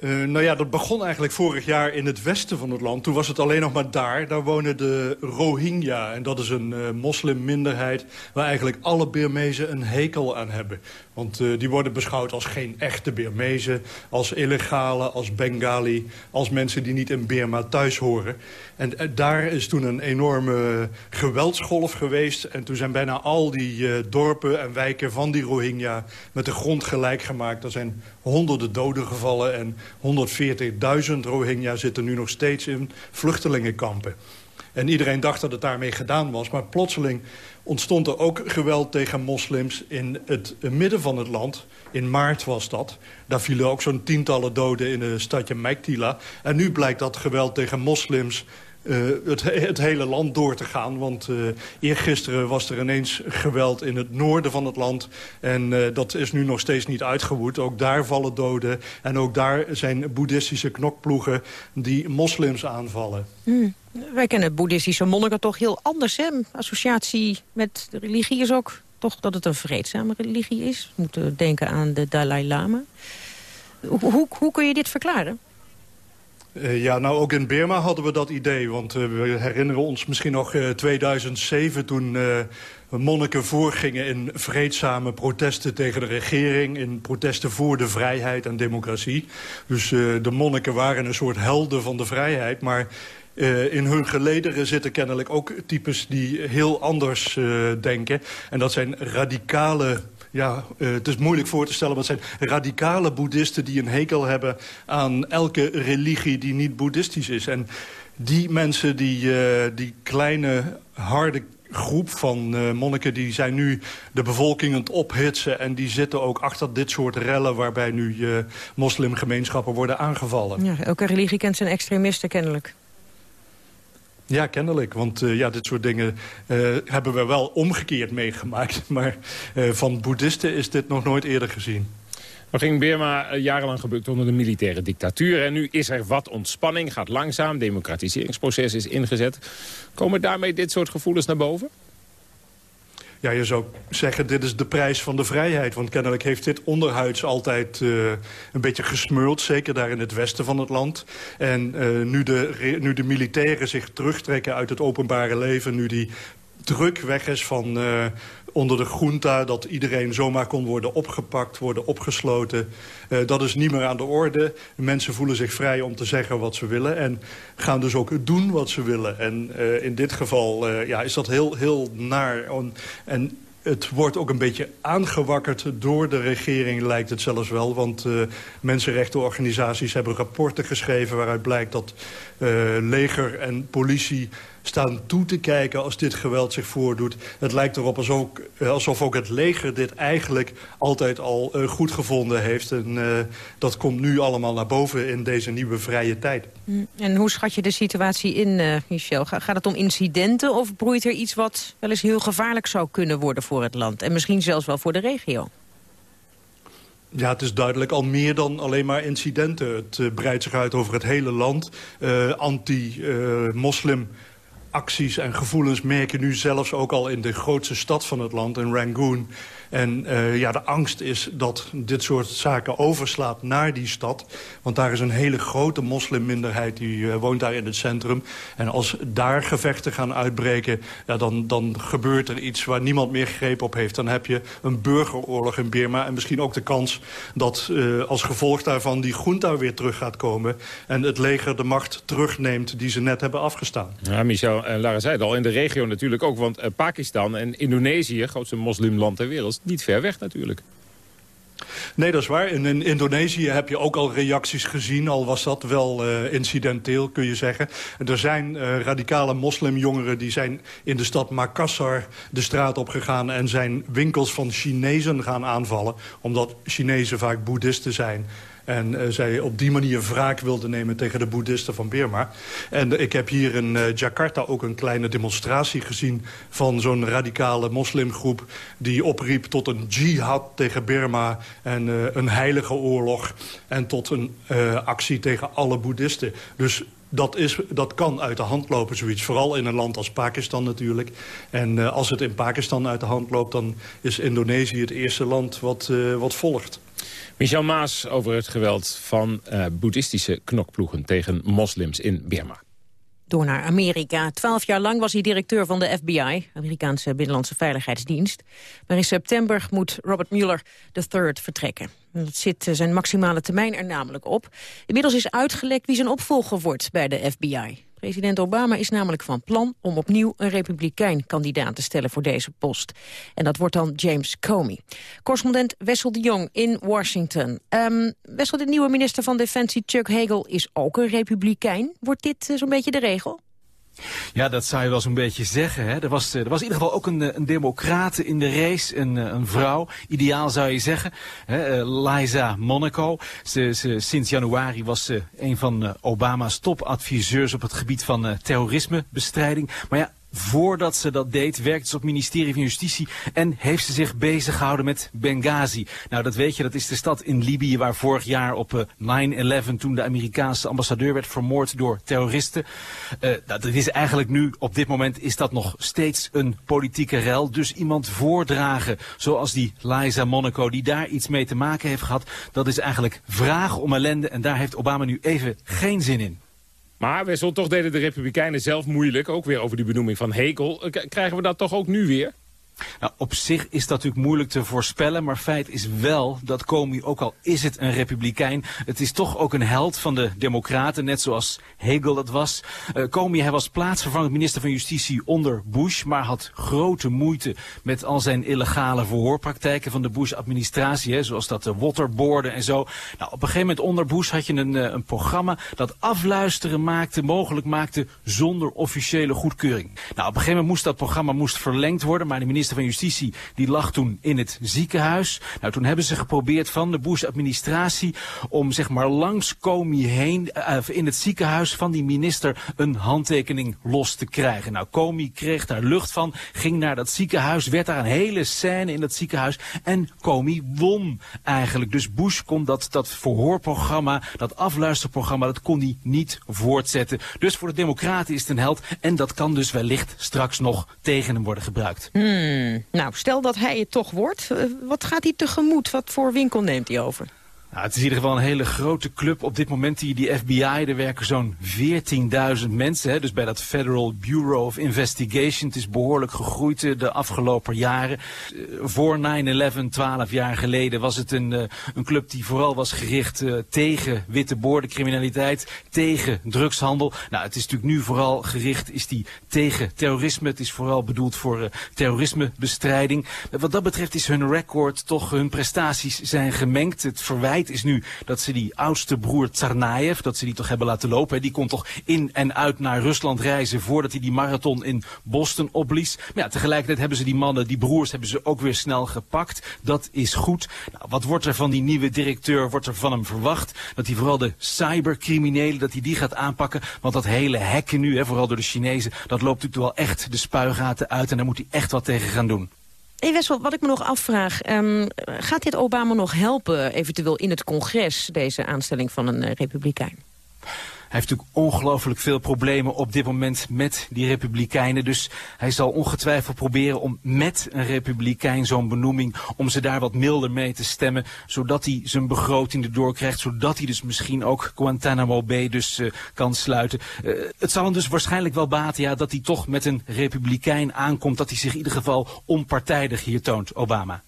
Uh, nou ja, dat begon eigenlijk vorig jaar in het westen van het land. Toen was het alleen nog maar daar. Daar wonen de Rohingya. En dat is een uh, moslimminderheid waar eigenlijk alle Birmezen een hekel aan hebben. Want uh, die worden beschouwd als geen echte Birmezen. Als illegale, als Bengali. Als mensen die niet in Birma thuis horen. En daar is toen een enorme geweldsgolf geweest. En toen zijn bijna al die dorpen en wijken van die Rohingya met de grond gelijk gemaakt. Er zijn honderden doden gevallen en 140.000 Rohingya zitten nu nog steeds in vluchtelingenkampen. En iedereen dacht dat het daarmee gedaan was. Maar plotseling ontstond er ook geweld tegen moslims in het midden van het land. In maart was dat. Daar vielen ook zo'n tientallen doden in het stadje Meiktila. En nu blijkt dat geweld tegen moslims het, het, hele land door te gaan. Want uh, eergisteren was er ineens geweld in het noorden van het land. En uh, dat is nu nog steeds niet uitgewoed. Ook daar vallen doden. En ook daar zijn boeddhistische knokploegen die moslims aanvallen. Mm. Wij kennen boeddhistische monniken toch heel anders. Hè? Associatie met de religie is ook toch dat het een vreedzame religie is. We moeten denken aan de Dalai Lama. Hoe, hoe kun je dit verklaren? Uh, ja, nou ook in Burma hadden we dat idee. Want uh, we herinneren ons misschien nog uh, 2007 toen monniken voorgingen in vreedzame protesten tegen de regering. In protesten voor de vrijheid en democratie. Dus de monniken waren een soort helden van de vrijheid. Maar in hun gelederen zitten kennelijk ook types die heel anders denken. En dat zijn radicale ja, uh, het is moeilijk voor te stellen, het zijn radicale boeddhisten... die een hekel hebben aan elke religie die niet boeddhistisch is. En die mensen, die, uh, die kleine, harde groep van uh, monniken... die zijn nu de bevolking aan het ophitsen... en die zitten ook achter dit soort rellen... waarbij nu moslimgemeenschappen worden aangevallen. Ja, elke religie kent zijn extremisten kennelijk. Ja, kennelijk. Want uh, ja, dit soort dingen uh, hebben we wel omgekeerd meegemaakt. Maar uh, van boeddhisten is dit nog nooit eerder gezien. We ging Burma jarenlang gebukt onder de militaire dictatuur. En nu is er wat ontspanning, gaat langzaam. Democratiseringsproces is ingezet. Komen daarmee dit soort gevoelens naar boven? Ja, je zou zeggen, dit is de prijs van de vrijheid. Want kennelijk heeft dit onderhuids altijd uh, een beetje gesmeuld. Zeker daar in het westen van het land. En uh, nu, de, nu de militairen zich terugtrekken uit het openbare leven... nu die druk weg is van uh, onder de junta... dat iedereen zomaar kon worden opgepakt, worden opgesloten. Uh, dat is niet meer aan de orde. Mensen voelen zich vrij om te zeggen wat ze willen... en gaan dus ook doen wat ze willen. En uh, in dit geval ja, is dat heel, heel naar. En het wordt ook een beetje aangewakkerd door de regering, lijkt het zelfs wel. Want mensenrechtenorganisaties hebben rapporten geschreven... waaruit blijkt dat leger en politie staan toe te kijken als dit geweld zich voordoet. Het lijkt erop alsof ook, alsof ook het leger dit eigenlijk altijd al uh, goed gevonden heeft. En uh, dat komt nu allemaal naar boven in deze nieuwe vrije tijd. En hoe schat je de situatie in, uh, Michel? Gaat het om incidenten of broeit er iets wat wel eens heel gevaarlijk zou kunnen worden voor het land? En misschien zelfs wel voor de regio? Ja, het is duidelijk al meer dan alleen maar incidenten. Het breidt zich uit over het hele land. Anti-moslim acties en gevoelens merken nu zelfs ook al in de grootste stad van het land, in Rangoon. En uh, ja, de angst is dat dit soort zaken overslaat naar die stad. Want daar is een hele grote moslimminderheid die uh, woont daar in het centrum. En als daar gevechten gaan uitbreken, ja, dan, dan gebeurt er iets waar niemand meer greep op heeft. Dan heb je een burgeroorlog in Birma. En misschien ook de kans dat uh, als gevolg daarvan die junta weer terug gaat komen. En het leger de macht terugneemt die ze net hebben afgestaan. Ja, Michel en Lara zei het al, in de regio natuurlijk ook. Want Pakistan en Indonesië, grootste moslimland ter wereld niet ver weg natuurlijk. Nee, dat is waar. In, in, Indonesië heb je ook al reacties gezien. Al was dat wel uh, incidenteel, kun je zeggen. Er zijn uh, radicale moslimjongeren die zijn in de stad Makassar de straat op gegaan... en zijn winkels van Chinezen gaan aanvallen. Omdat Chinezen vaak boeddhisten zijn. En uh, zij op die manier wraak wilden nemen tegen de boeddhisten van Burma. En uh, ik heb hier in uh, Jakarta ook een kleine demonstratie gezien... van zo'n radicale moslimgroep die opriep tot een jihad tegen Burma... en een heilige oorlog en tot een actie tegen alle boeddhisten. Dus dat, is, dat kan uit de hand lopen, zoiets. Vooral in een land als Pakistan natuurlijk. En uh, als het in Pakistan uit de hand loopt... dan is Indonesië het eerste land wat, uh, wat volgt. Michel Maas over het geweld van uh, boeddhistische knokploegen tegen moslims in Burma. Door naar Amerika. Twaalf jaar lang was hij directeur van de FBI, Amerikaanse Binnenlandse Veiligheidsdienst. Maar in september moet Robert Mueller III vertrekken. Dat zit zijn maximale termijn er namelijk op. Inmiddels is uitgelekt wie zijn opvolger wordt bij de FBI. President Obama is namelijk van plan om opnieuw een republikein kandidaat te stellen voor deze post. En dat wordt dan James Comey. Correspondent Wessel de Jong in Washington. Um, Wessel, de nieuwe minister van Defensie Chuck Hagel is ook een republikein. Wordt dit uh, zo'n beetje de regel? Ja, dat zou je wel zo'n beetje zeggen. Hè? Er, was, er was in ieder geval ook een, een democrate in de race, een, een vrouw. Ideaal zou je zeggen. Hè? Liza Monaco. Ze, ze, sinds januari was ze een van Obama's topadviseurs op het gebied van terrorismebestrijding. Maar ja, Voordat ze dat deed, werkte ze op het ministerie van Justitie en heeft ze zich bezig gehouden met Benghazi. Nou, dat weet je, dat is de stad in Libië waar vorig jaar op 9-11 eh, toen de Amerikaanse ambassadeur werd vermoord door terroristen. Uh, dat is eigenlijk nu, op dit moment is dat nog steeds een politieke rel. Dus iemand voordragen, zoals die Liza Monaco, die daar iets mee te maken heeft gehad, dat is eigenlijk vragen om ellende en daar heeft Obama nu even geen zin in. Maar Wessel, toch deden de Republikeinen zelf moeilijk. Ook weer over die benoeming van Hegel. Krijgen we dat toch ook nu weer? Nou, op zich is dat natuurlijk moeilijk te voorspellen, maar feit is wel dat Comey, ook al is het een republikein, het is toch ook een held van de democraten, net zoals Hegel dat was. Uh, Comey, hij was plaatsvervangend minister van Justitie onder Bush, maar had grote moeite met al zijn illegale verhoorpraktijken van de Bush-administratie, zoals dat de waterboarden en zo. Nou, op een gegeven moment onder Bush had je een, eh, een programma dat afluisteren maakte, mogelijk maakte, zonder officiële goedkeuring. Nou, op een gegeven moment moest dat programma moest verlengd worden, maar de minister minister van Justitie die lag toen in het ziekenhuis. Nou, toen hebben ze geprobeerd van de Bush-administratie om zeg maar langs Comey heen uh, in het ziekenhuis van die minister een handtekening los te krijgen. Nou, Comey kreeg daar lucht van, ging naar dat ziekenhuis, werd daar een hele scène in dat ziekenhuis en Comey won eigenlijk. Dus Bush kon dat, dat verhoorprogramma, dat afluisterprogramma, dat kon hij niet voortzetten. Dus voor de democraten is het een held en dat kan dus wellicht straks nog tegen hem worden gebruikt. Hmm. Hmm. Nou, stel dat hij het toch wordt. Eh, wat gaat hij tegemoet? Wat voor winkel neemt hij over? Nou, het is in ieder geval een hele grote club. Op dit moment die, die FBI, er werken zo'n 14.000 mensen. Hè, dus bij dat Federal Bureau of Investigation. Het is behoorlijk gegroeid eh, de afgelopen jaren. Eh, voor 9-11, 12 jaar geleden, was het een, uh, een club die vooral was gericht tegen witte boordencriminaliteit, tegen drugshandel. Nou, het is natuurlijk nu vooral gericht is die tegen terrorisme. Het is vooral bedoeld voor terrorismebestrijding. wat dat betreft is hun record toch, hun prestaties zijn gemengd. Het verwijt is nu dat ze die oudste broer Tsarnaev, dat ze die toch hebben laten lopen. Die kon toch in en uit naar Rusland reizen voordat hij die marathon in Boston opblies. Maar ja, tegelijkertijd hebben ze die mannen, die broers, hebben ze ook weer snel gepakt. Dat is goed. Nou, wat wordt er van die nieuwe directeur, wordt er van hem verwacht? Dat hij vooral de cybercriminelen, dat hij die gaat aanpakken. Want dat hele hacken nu, hè, vooral door de Chinezen, dat loopt natuurlijk wel echt de spuigaten uit. En daar moet hij echt wat tegen gaan doen. Hey Wessel, wat ik me nog afvraag, um, gaat dit Obama nog helpen eventueel in het congres, deze aanstelling van een uh, republikein? Heeft natuurlijk ongelooflijk veel problemen op dit moment met die republikeinen. Dus hij zal ongetwijfeld proberen om met een republikein zo'n benoeming... om ze daar wat milder mee te stemmen. Zodat hij zijn begroting erdoor krijgt. Zodat hij dus misschien ook Guantanamo Bay dus uh, kan sluiten. Uh, het zal hem dus waarschijnlijk wel baten ja, dat hij toch met een republikein aankomt. Dat hij zich in ieder geval onpartijdig hier toont, Obama.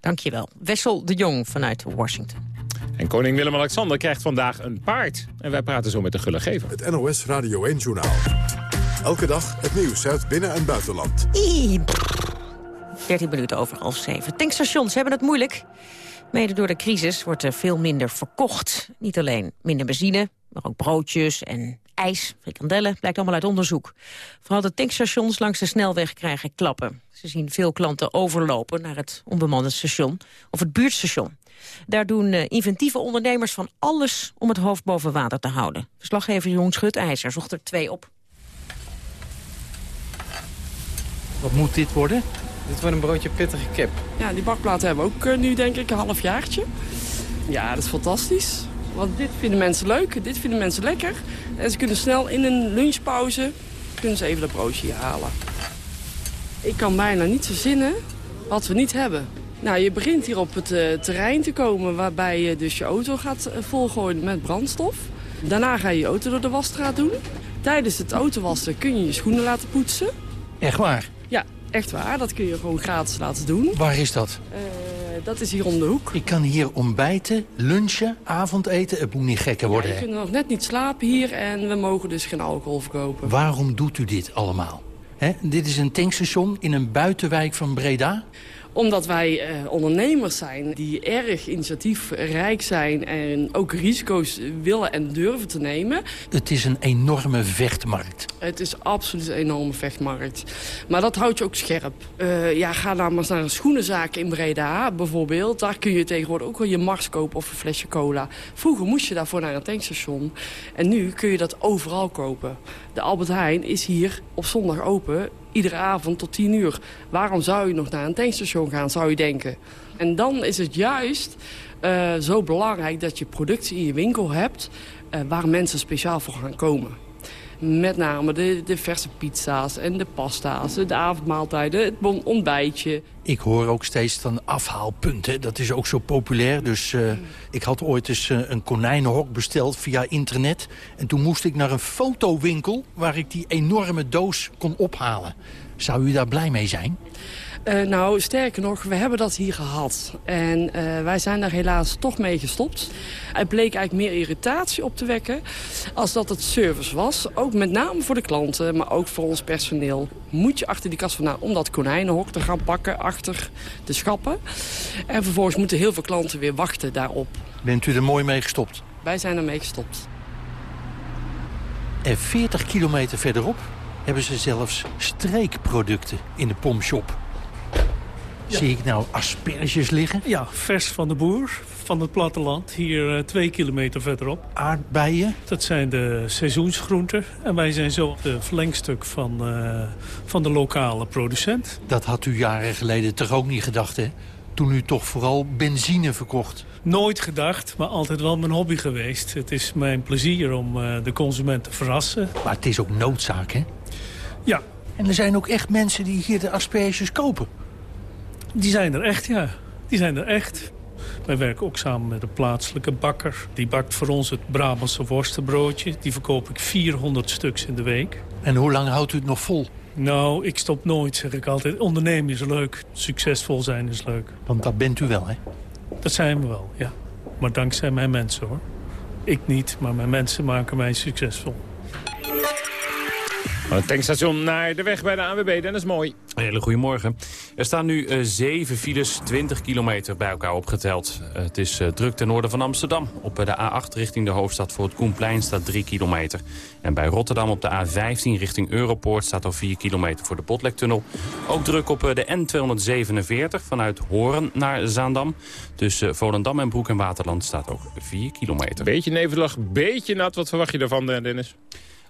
Dankjewel. Wessel de Jong vanuit Washington. En koning Willem-Alexander krijgt vandaag een paard. En wij praten zo met de gullegever. Het NOS Radio 1-journaal. Elke dag het nieuws uit binnen- en buitenland. 13 minuten over half zeven. Tankstations hebben het moeilijk. Mede door de crisis wordt er veel minder verkocht. Niet alleen minder benzine, maar ook broodjes en ijs, frikandellen, blijkt allemaal uit onderzoek. Vooral de tankstations langs de snelweg krijgen klappen. Ze zien veel klanten overlopen naar het onbemande station of het buurtstation. Daar doen uh, inventieve ondernemers van alles om het hoofd boven water te houden. Verslaggever Jeroen Schutijzer zocht er twee op. Wat moet dit worden? Dit wordt een broodje pittige kip. Ja, die bakplaten hebben we ook uh, nu denk ik een half jaartje. Ja, dat is fantastisch. Want dit vinden mensen leuk, dit vinden mensen lekker. En ze kunnen snel in een lunchpauze kunnen ze even dat broodje halen. Ik kan bijna niet verzinnen wat we niet hebben. Nou, je begint hier op het uh, terrein te komen waarbij je dus je auto gaat uh, volgooien met brandstof. Daarna ga je je auto door de wasstraat doen. Tijdens het autowassen kun je je schoenen laten poetsen. Echt waar? Ja, echt waar. Dat kun je gewoon gratis laten doen. Waar is dat? Uh, dat is hier om de hoek. Ik kan hier ontbijten, lunchen, avondeten. Het moet niet gekker worden. Ja, je kunt nog net niet slapen hier en we mogen dus geen alcohol verkopen. Waarom doet u dit allemaal? He? Dit is een tankstation in een buitenwijk van Breda. Omdat wij eh, ondernemers zijn die erg initiatiefrijk zijn... en ook risico's willen en durven te nemen. Het is een enorme vechtmarkt. Het is absoluut een enorme vechtmarkt. Maar dat houdt je ook scherp. Uh, ja, ga nou maar eens naar een schoenenzaak in Breda bijvoorbeeld. Daar kun je tegenwoordig ook wel je mars kopen of een flesje cola. Vroeger moest je daarvoor naar een tankstation. En nu kun je dat overal kopen. De Albert Heijn is hier op zondag open, iedere avond tot 10 uur. Waarom zou je nog naar een tankstation gaan, zou je denken? En dan is het juist uh, zo belangrijk dat je producten in je winkel hebt... Uh, waar mensen speciaal voor gaan komen. Met name de, de verse pizza's en de pasta's, de avondmaaltijden, het ontbijtje. Ik hoor ook steeds van afhaalpunten. Dat is ook zo populair. Dus uh, ik had ooit eens uh, een konijnenhok besteld via internet. En toen moest ik naar een fotowinkel waar ik die enorme doos kon ophalen. Zou u daar blij mee zijn? Uh, nou, sterker nog, we hebben dat hier gehad. En uh, wij zijn daar helaas toch mee gestopt. Het bleek eigenlijk meer irritatie op te wekken... als dat het service was. Ook met name voor de klanten, maar ook voor ons personeel. Moet je achter die kast vandaan om dat konijnenhok te gaan pakken... achter de schappen. En vervolgens moeten heel veel klanten weer wachten daarop. Bent u er mooi mee gestopt? Wij zijn er mee gestopt. En 40 kilometer verderop hebben ze zelfs streekproducten in de pomshop. Ja. Zie ik nou asperges liggen? Ja, vers van de boer, van het platteland. Hier uh, twee kilometer verderop. Aardbeien? Dat zijn de seizoensgroenten. En wij zijn zo het verlengstuk van, uh, van de lokale producent. Dat had u jaren geleden toch ook niet gedacht, hè? Toen u toch vooral benzine verkocht? Nooit gedacht, maar altijd wel mijn hobby geweest. Het is mijn plezier om uh, de consument te verrassen. Maar het is ook noodzaak, hè? Ja. En er zijn ook echt mensen die hier de asperges kopen? Die zijn er echt, ja. Die zijn er echt. Wij werken ook samen met een plaatselijke bakker. Die bakt voor ons het Brabantse worstenbroodje. Die verkoop ik 400 stuks in de week. En hoe lang houdt u het nog vol? Nou, ik stop nooit, zeg ik altijd. Ondernemen is leuk. Succesvol zijn is leuk. Want dat bent u wel, hè? Dat zijn we wel, ja. Maar dankzij mijn mensen, hoor. Ik niet, maar mijn mensen maken mij succesvol. Van het tankstation naar de weg bij de ANWB. Dennis Mooi. Een hele goede morgen. Er staan nu uh, zeven files, 20 kilometer bij elkaar opgeteld. Uh, het is uh, druk ten noorden van Amsterdam. Op de A8 richting de hoofdstad voor het Koenplein staat 3 kilometer. En bij Rotterdam op de A15 richting Europoort staat al 4 kilometer voor de Botlektunnel. Ook druk op de N247 vanuit Horen naar Zaandam. Tussen Volendam en Broek en Waterland staat ook 4 kilometer. Beetje nevelig, beetje nat. Wat verwacht je daarvan, Dennis?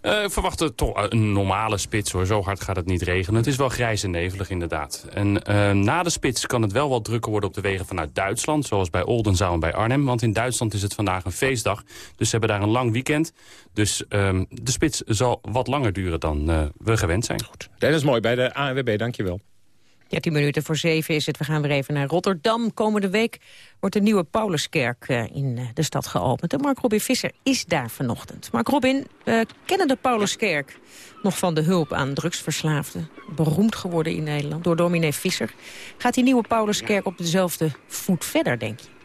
Uh, ik verwacht toch een normale spits hoor. Zo hard gaat het niet regenen. Het is wel grijs en nevelig inderdaad. En uh, na de spits kan het wel wat drukker worden op de wegen vanuit Duitsland. Zoals bij Oldenzaal en bij Arnhem. Want in Duitsland is het vandaag een feestdag. Dus ze hebben daar een lang weekend. Dus uh, de spits zal wat langer duren dan we gewend zijn. Goed. Dat is mooi bij de ANWB. Dankjewel. 13 minuten voor 7 is het. We gaan weer even naar Rotterdam. Komende week wordt de nieuwe Pauluskerk in de stad geopend. En Mark Robin Visser is daar vanochtend. Mark Robin, we kennen de Pauluskerk nog van de hulp aan drugsverslaafden. Beroemd geworden in Nederland door dominee Visser. Gaat die nieuwe Pauluskerk op dezelfde voet verder, denk je?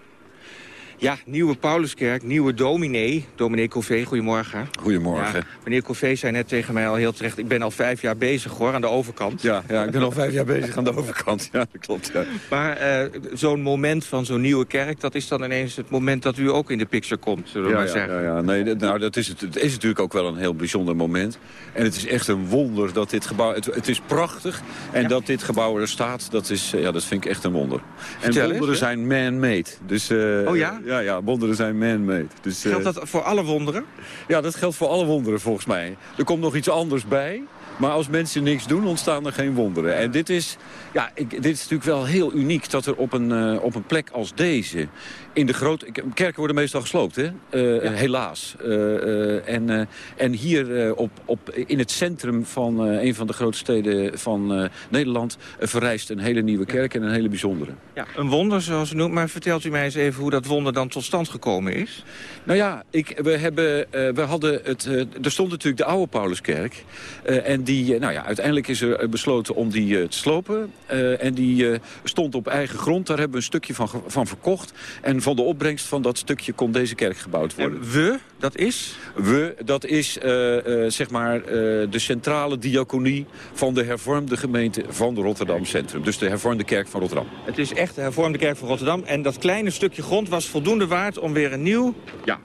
Ja, nieuwe Pauluskerk, nieuwe dominee. Dominee Covee, goedemorgen. Goedemorgen. Ja, meneer Covee zei net tegen mij al heel terecht... ik ben al vijf jaar bezig hoor, aan de overkant. Ja, ja ik ben al vijf jaar bezig aan de overkant. Ja, dat klopt. Ja. Maar uh, zo'n moment van zo'n nieuwe kerk... dat is dan ineens het moment dat u ook in de picture komt, zullen we ja, maar zeggen. Ja, ja. Nee, nou, dat is, het, het is natuurlijk ook wel een heel bijzonder moment. En het is echt een wonder dat dit gebouw... Het, het is prachtig en dat dit gebouw er staat, dat, is, ja, dat vind ik echt een wonder. En Vertel wonderen eens, zijn man-made. Dus, uh, oh ja? Ja, ja, wonderen zijn man-made. Dus, geldt dat voor alle wonderen? Ja, dat geldt voor alle wonderen volgens mij. Er komt nog iets anders bij. Maar als mensen niks doen, ontstaan er geen wonderen. En dit is, ja, ik, dit is natuurlijk wel heel uniek dat er op een, uh, op een plek als deze... in de grote... Kerken worden meestal gesloopt, hè? Uh, ja. Helaas. Uh, en, en hier op, op, in het centrum van een van de grootste steden van Nederland... verrijst een hele nieuwe kerk en een hele bijzondere. Ja, een wonder zoals u noemt. Maar vertelt u mij eens even hoe dat wonder dan tot stand gekomen is? Nou ja, ik, we, hebben, we hadden het... er stond natuurlijk de oude Pauluskerk. en die, eh, nou ja, uiteindelijk is er eh, besloten om die eh, te slopen. Eh, en die eh, stond op eigen grond. Daar hebben we een stukje van, van verkocht. En van de opbrengst van dat stukje kon deze kerk gebouwd worden. we, dat is? We, dat is eh, eh, zeg maar eh, de centrale diaconie van de hervormde gemeente van Rotterdam Centrum. Dus de hervormde kerk van Rotterdam. Het is echt de hervormde kerk van Rotterdam. En dat kleine stukje grond was voldoende waard om weer een nieuw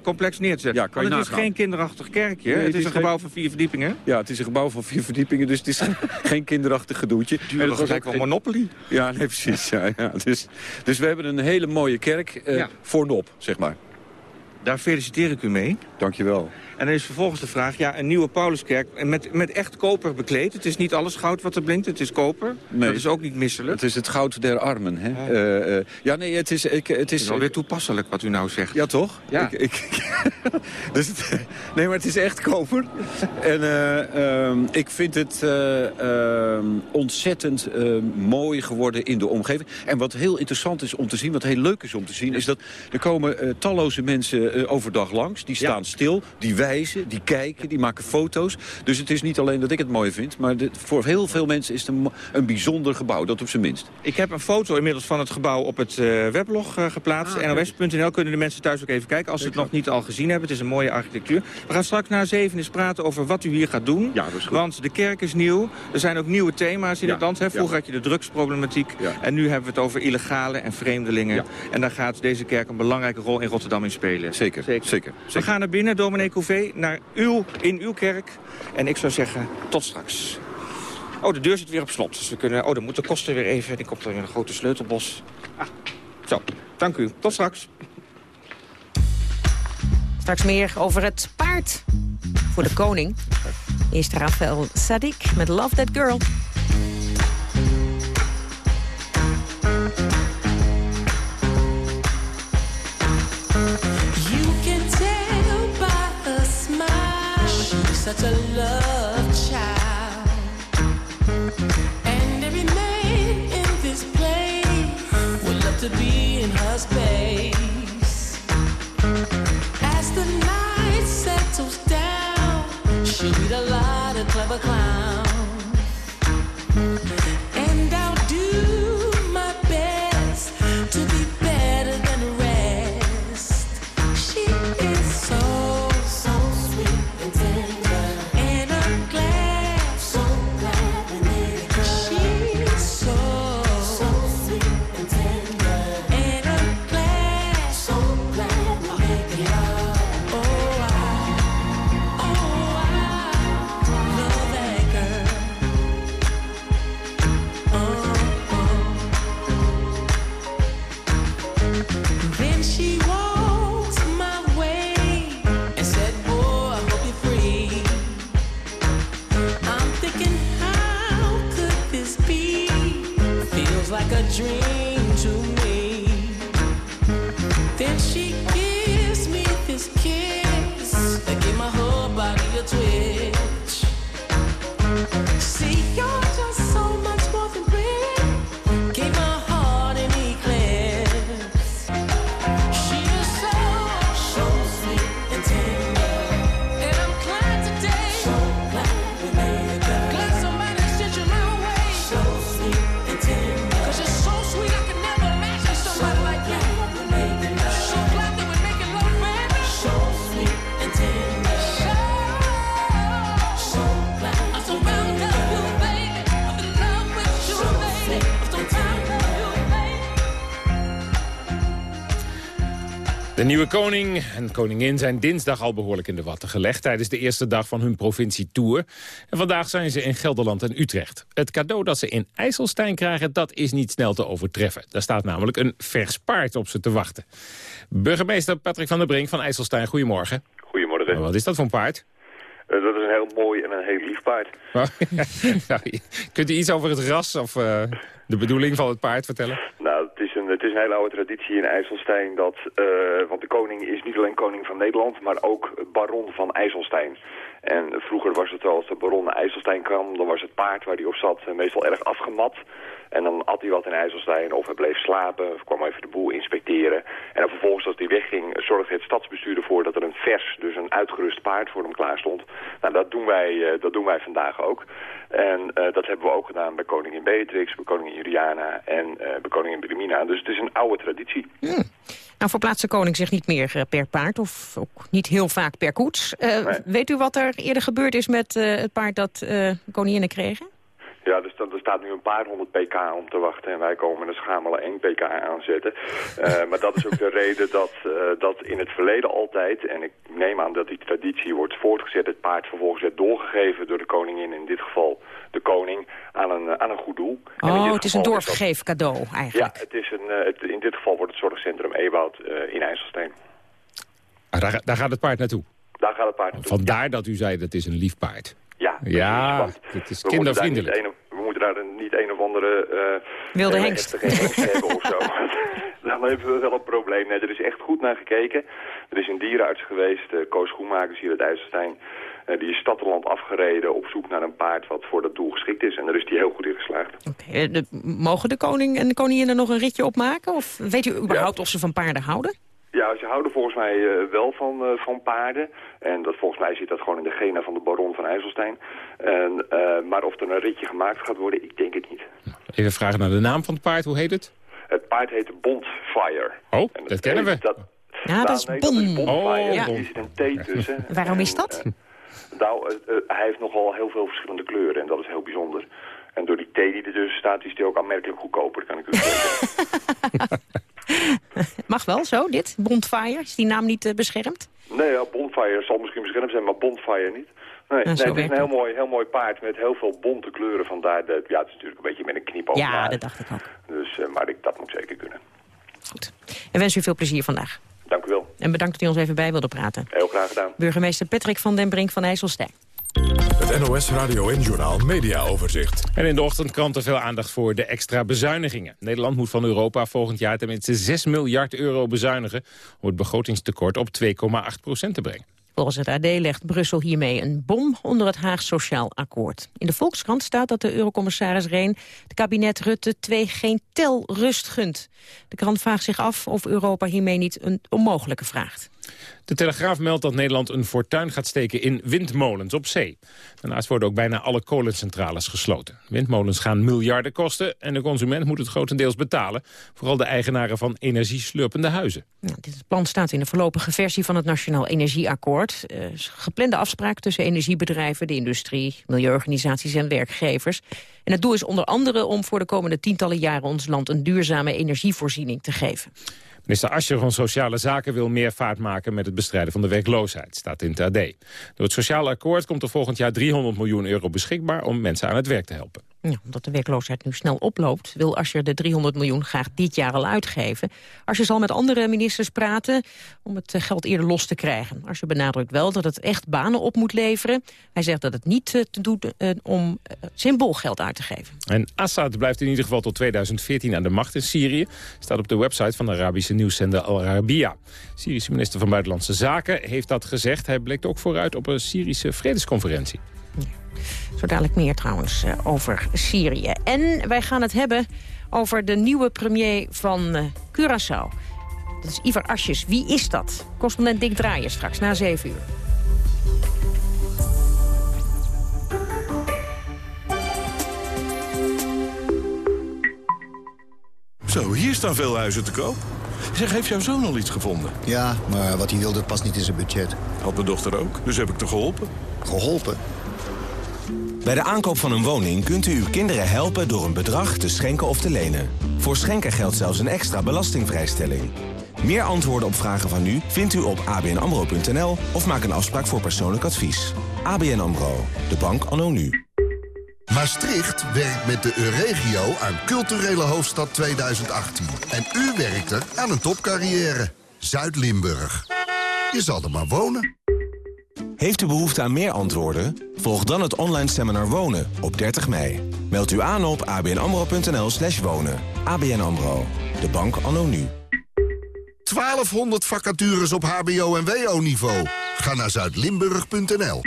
complex neer te zetten. Ja, kan je Want het is geen kinderachtig kerkje. Nee, het, het is is een geen- gebouw van vier verdiepingen. Ja, het is een gebouw van vier verdiepingen, dus het is geen kinderachtig gedoetje. En het was gelijk ook wel Monopoly. Ja, nee, precies. Ja, ja. Dus, dus we hebben een hele mooie kerk Ja. Voor nop, zeg maar. Daar feliciteer ik u mee. Dankjewel. En dan is vervolgens de vraag, ja, een nieuwe Pauluskerk en met, met echt koper bekleed. Het is niet alles goud wat er blinkt, het is koper. Nee. Dat is ook niet misselijk. Het is het goud der armen, hè? Eh, eh, ja, nee, het is... Ik, het is is alweer toepasselijk wat u nou zegt. Ja, toch? Ja. Ik, ik, dus het- nee, maar het is echt koper. En eh, ehm, ik vind het eh, ehm, ontzettend eh, mooi geworden in de omgeving. En wat heel interessant is om te zien, wat heel leuk is om te zien... is dat er komen talloze mensen overdag langs. Die staan stil, die die kijken, die maken foto's. Dus het is niet alleen dat ik het mooi vind... maar dit- voor heel veel mensen is het een, bijzonder gebouw, dat op zijn minst. Ik heb een foto inmiddels van het gebouw op het eh, weblog eh, geplaatst. Ah, NOS.nl kunnen de mensen thuis ook even kijken als ze het nog niet al gezien hebben. Het is een mooie architectuur. We gaan straks na zeven eens praten over wat u hier gaat doen. Ja, dat is goed. Want de kerk is nieuw. Er zijn ook nieuwe thema's in Ja, het land. Hè. Vroeger ja. had je de drugsproblematiek. Ja. En nu hebben we het over illegale en vreemdelingen. Ja. En daar gaat deze kerk een belangrijke rol in Rotterdam in spelen. Zeker, zeker. zeker, We gaan naar binnen, dominee Couvé, naar uw, in uw kerk. En ik zou zeggen, tot straks. Oh, de deur zit weer op slot. Dus we kunnen... Oh, dan moet de kosten weer even. Die komt er weer een grote sleutelbos. Ah, zo. Dank u. Tot straks. Straks meer over het paard voor de koning. Eerst Rafael Sadik met Love That Girl. Such a love child. And every man in this place would love to be in her space. As the night settles down, she'll meet a lot of clever clowns. Nieuwe koning en koningin zijn dinsdag al behoorlijk in de watten gelegd... tijdens de eerste dag van hun provincietour. En vandaag zijn ze in Gelderland en Utrecht. Het cadeau dat ze in IJsselstein krijgen, dat is niet snel te overtreffen. Daar staat namelijk een vers paard op ze te wachten. Burgemeester Patrick van der Brink van IJsselstein, goedemorgen. Goedemorgen. Wat is dat voor een paard? Eh, dat is een heel mooi en een heel lief paard. Nou, Kunt u iets over het ras of eh, de bedoeling van het paard vertellen? Nou, is een, hele oude traditie in IJsselstein dat, eh, want de koning is niet alleen koning van Nederland, maar ook baron van IJsselstein. En vroeger was het als de baron naar IJsselstein kwam, dan was het paard waar hij op zat eh, meestal erg afgemat. En dan at hij wat in IJsselstein of hij bleef slapen of kwam even de boel inspecteren. En dan vervolgens als hij wegging zorgde het stadsbestuur ervoor dat er een vers, dus een uitgerust paard voor hem klaar stond. Nou, dat doen wij, eh, dat doen wij vandaag ook. En eh, dat hebben we ook gedaan bij koningin Beatrix, bij koningin Juliana en eh, bij koningin Wilhelmina. Dus het is een oude traditie. Nou, verplaatst de koning zich niet meer per paard of ook niet heel vaak per koets. Weet u wat er eerder gebeurd is met het paard dat koninginnen kregen? Ja, dus er staat nu een paar honderd pk om te wachten en wij komen een schamele 1 pk aanzetten. Eh, maar dat is ook de reden dat, eh, dat in het verleden altijd, en ik neem aan dat die traditie wordt voortgezet, het paard vervolgens werd doorgegeven door de koningin, in dit geval de koning, aan een, eh, aan een goed doel. Oh, het is een doorgegeven cadeau eigenlijk. Ja, het is een, eh, het, in dit geval wordt het zorgcentrum Ewoud eh, in IJsselstein. Ah, daar, daar gaat het paard naartoe. Daar gaat het paard naartoe. Vandaar dat u zei dat het is een lief paard. Ja, Ja, want het is we moeten daar kindervriendelijk. niet een- We moeten daar niet een of andere... eh, Wilde hele hengst. hebben of zo. Dan hebben we wel een probleem. Nee, er is echt goed naar gekeken. Er is een dierenarts geweest, eh, Koos Schoenmakers hier uit IJsselstein. Eh, die is stadland afgereden op zoek naar een paard wat voor dat doel geschikt is. En daar is die heel goed in geslaagd. Eh, de- mogen de koning en de koningin er nog een ritje op maken? Of weet u überhaupt of ze van paarden houden? Ja, ze houden volgens mij eh, wel van, eh, van paarden. En dat, volgens mij zit dat gewoon in de genen van de baron van IJsselstein. En, eh, maar of er een ritje gemaakt gaat worden, ik denk het niet. Even vragen naar de naam van het paard. Hoe heet het? Het paard heet Bondfire. Oh, dat kennen we. Dat, Ja, dat is nee, Bon. dat is Bonfire. Oh, Er Bon. zit een T tussen. Waarom is dat? Nou, hij heeft nogal heel veel verschillende kleuren en dat is heel bijzonder. En door die T die ertussen staat, is hij ook aanmerkelijk goedkoper, kan ik u zeggen. Mag wel zo, dit? Bondfire? Is die naam niet eh, beschermd? nee, ja, Bonfire zal misschien beschermd zijn, maar Bonfire niet. Nee, nee het is een heel mooi, heel mooi paard met heel veel bonte kleuren. Vandaar dat, ja, het is natuurlijk een beetje met een knipoog. Ja, naar. dat dacht ik ook. Dus, eh, maar ik, dat moet zeker kunnen. En wens u veel plezier vandaag. Dank u wel. En bedankt dat u ons even bij wilde praten. Heel graag gedaan. Burgemeester Patrick van den Brink van IJsselstein. Het NOS Radio en Journaal Media Overzicht. En in de ochtendkranten veel aandacht voor de extra bezuinigingen. Nederland moet van Europa volgend jaar tenminste 6 miljard euro bezuinigen... om het begrotingstekort op 2,8 procent te brengen. Volgens het AD legt Brussel hiermee een bom onder het Haag Sociaal Akkoord. In de Volkskrant staat dat de eurocommissaris Reen het kabinet Rutte 2 geen tel rust gunt. De krant vraagt zich af of Europa hiermee niet een onmogelijke vraagt. De Telegraaf meldt dat Nederland een fortuin gaat steken in windmolens op zee. Daarnaast worden ook bijna alle kolencentrales gesloten. Windmolens gaan miljarden kosten en de consument moet het grotendeels betalen. Vooral de eigenaren van energieslurpende huizen. Nou, dit plan staat in de voorlopige versie van het Nationaal Energieakkoord. Uh, geplande afspraak tussen energiebedrijven, de industrie, milieuorganisaties en werkgevers. En het doel is onder andere om voor de komende tientallen jaren ons land een duurzame energievoorziening te geven. Minister Ascher van Sociale Zaken wil meer vaart maken met het bestrijden van de werkloosheid, staat in het AD. Door het Sociaal Akkoord komt er volgend jaar 300 miljoen euro beschikbaar om mensen aan het werk te helpen. Ja, omdat de werkloosheid nu snel oploopt, wil Asscher de 300 miljoen graag dit jaar al uitgeven. Asscher zal met andere ministers praten om het geld eerder los te krijgen. Asscher benadrukt wel dat het echt banen op moet leveren. Hij zegt dat het niet te doen uh, om symboolgeld uit te geven. En Assad blijft in ieder geval tot 2014 aan de macht in Syrië. Staat op de website van de Arabische nieuwszender Al Arabiya. Syrische minister van Buitenlandse Zaken heeft dat gezegd. Hij blikt ook vooruit op een Syrische vredesconferentie. Zo dadelijk meer trouwens uh, over Syrië. En wij gaan het hebben over de nieuwe premier van uh, Curaçao. Dat is Ivar Asjes. Wie is dat? Correspondent Dick Draaien straks na 7 uur. Zo, hier staan veel huizen te koop. Zeg, heeft jouw zoon al iets gevonden? Ja, maar wat hij wilde past niet in zijn budget. Had mijn dochter ook, dus heb ik te geholpen. Geholpen? Bij de aankoop van een woning kunt u uw kinderen helpen door een bedrag te schenken of te lenen. Voor schenken geldt zelfs een extra belastingvrijstelling. Meer antwoorden op vragen van u vindt u op abnamro.nl of maak een afspraak voor persoonlijk advies. ABN AMRO, de bank anno nu. Maastricht werkt met de Euregio aan culturele hoofdstad 2018. En u werkt er aan een topcarrière. Zuid-Limburg. Je zal er maar wonen. Heeft u behoefte aan meer antwoorden? Volg dan het online seminar Wonen op 30 mei. Meld u aan op abnamro.nl slash wonen. ABN AMRO, De bank anno nu. 1200 vacatures op hbo- en wo-niveau. Ga naar zuidlimburg.nl.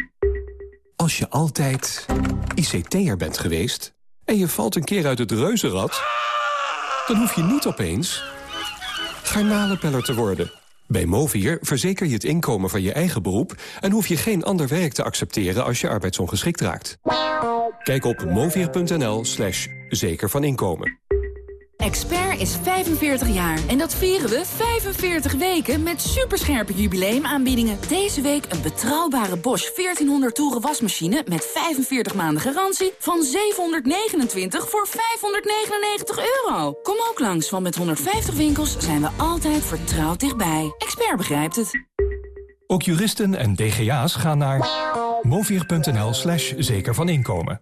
Als je altijd ICT'er bent geweest en je valt een keer uit het reuzenrad... dan hoef je niet opeens garnalenpeller te worden. Bij Movier verzeker je het inkomen van je eigen beroep... en hoef je geen ander werk te accepteren als je arbeidsongeschikt raakt. Kijk op movier.nl slash zeker van inkomen. Expert is 45 jaar en dat vieren we 45 weken met superscherpe jubileumaanbiedingen. Deze week een betrouwbare Bosch 1400 toeren wasmachine met 45 maanden garantie van 729 voor 599 euro. Kom ook langs, want met 150 winkels zijn we altijd vertrouwd dichtbij. Expert begrijpt het. Ook juristen en DGA's gaan naar movier.nl slash zeker van inkomen.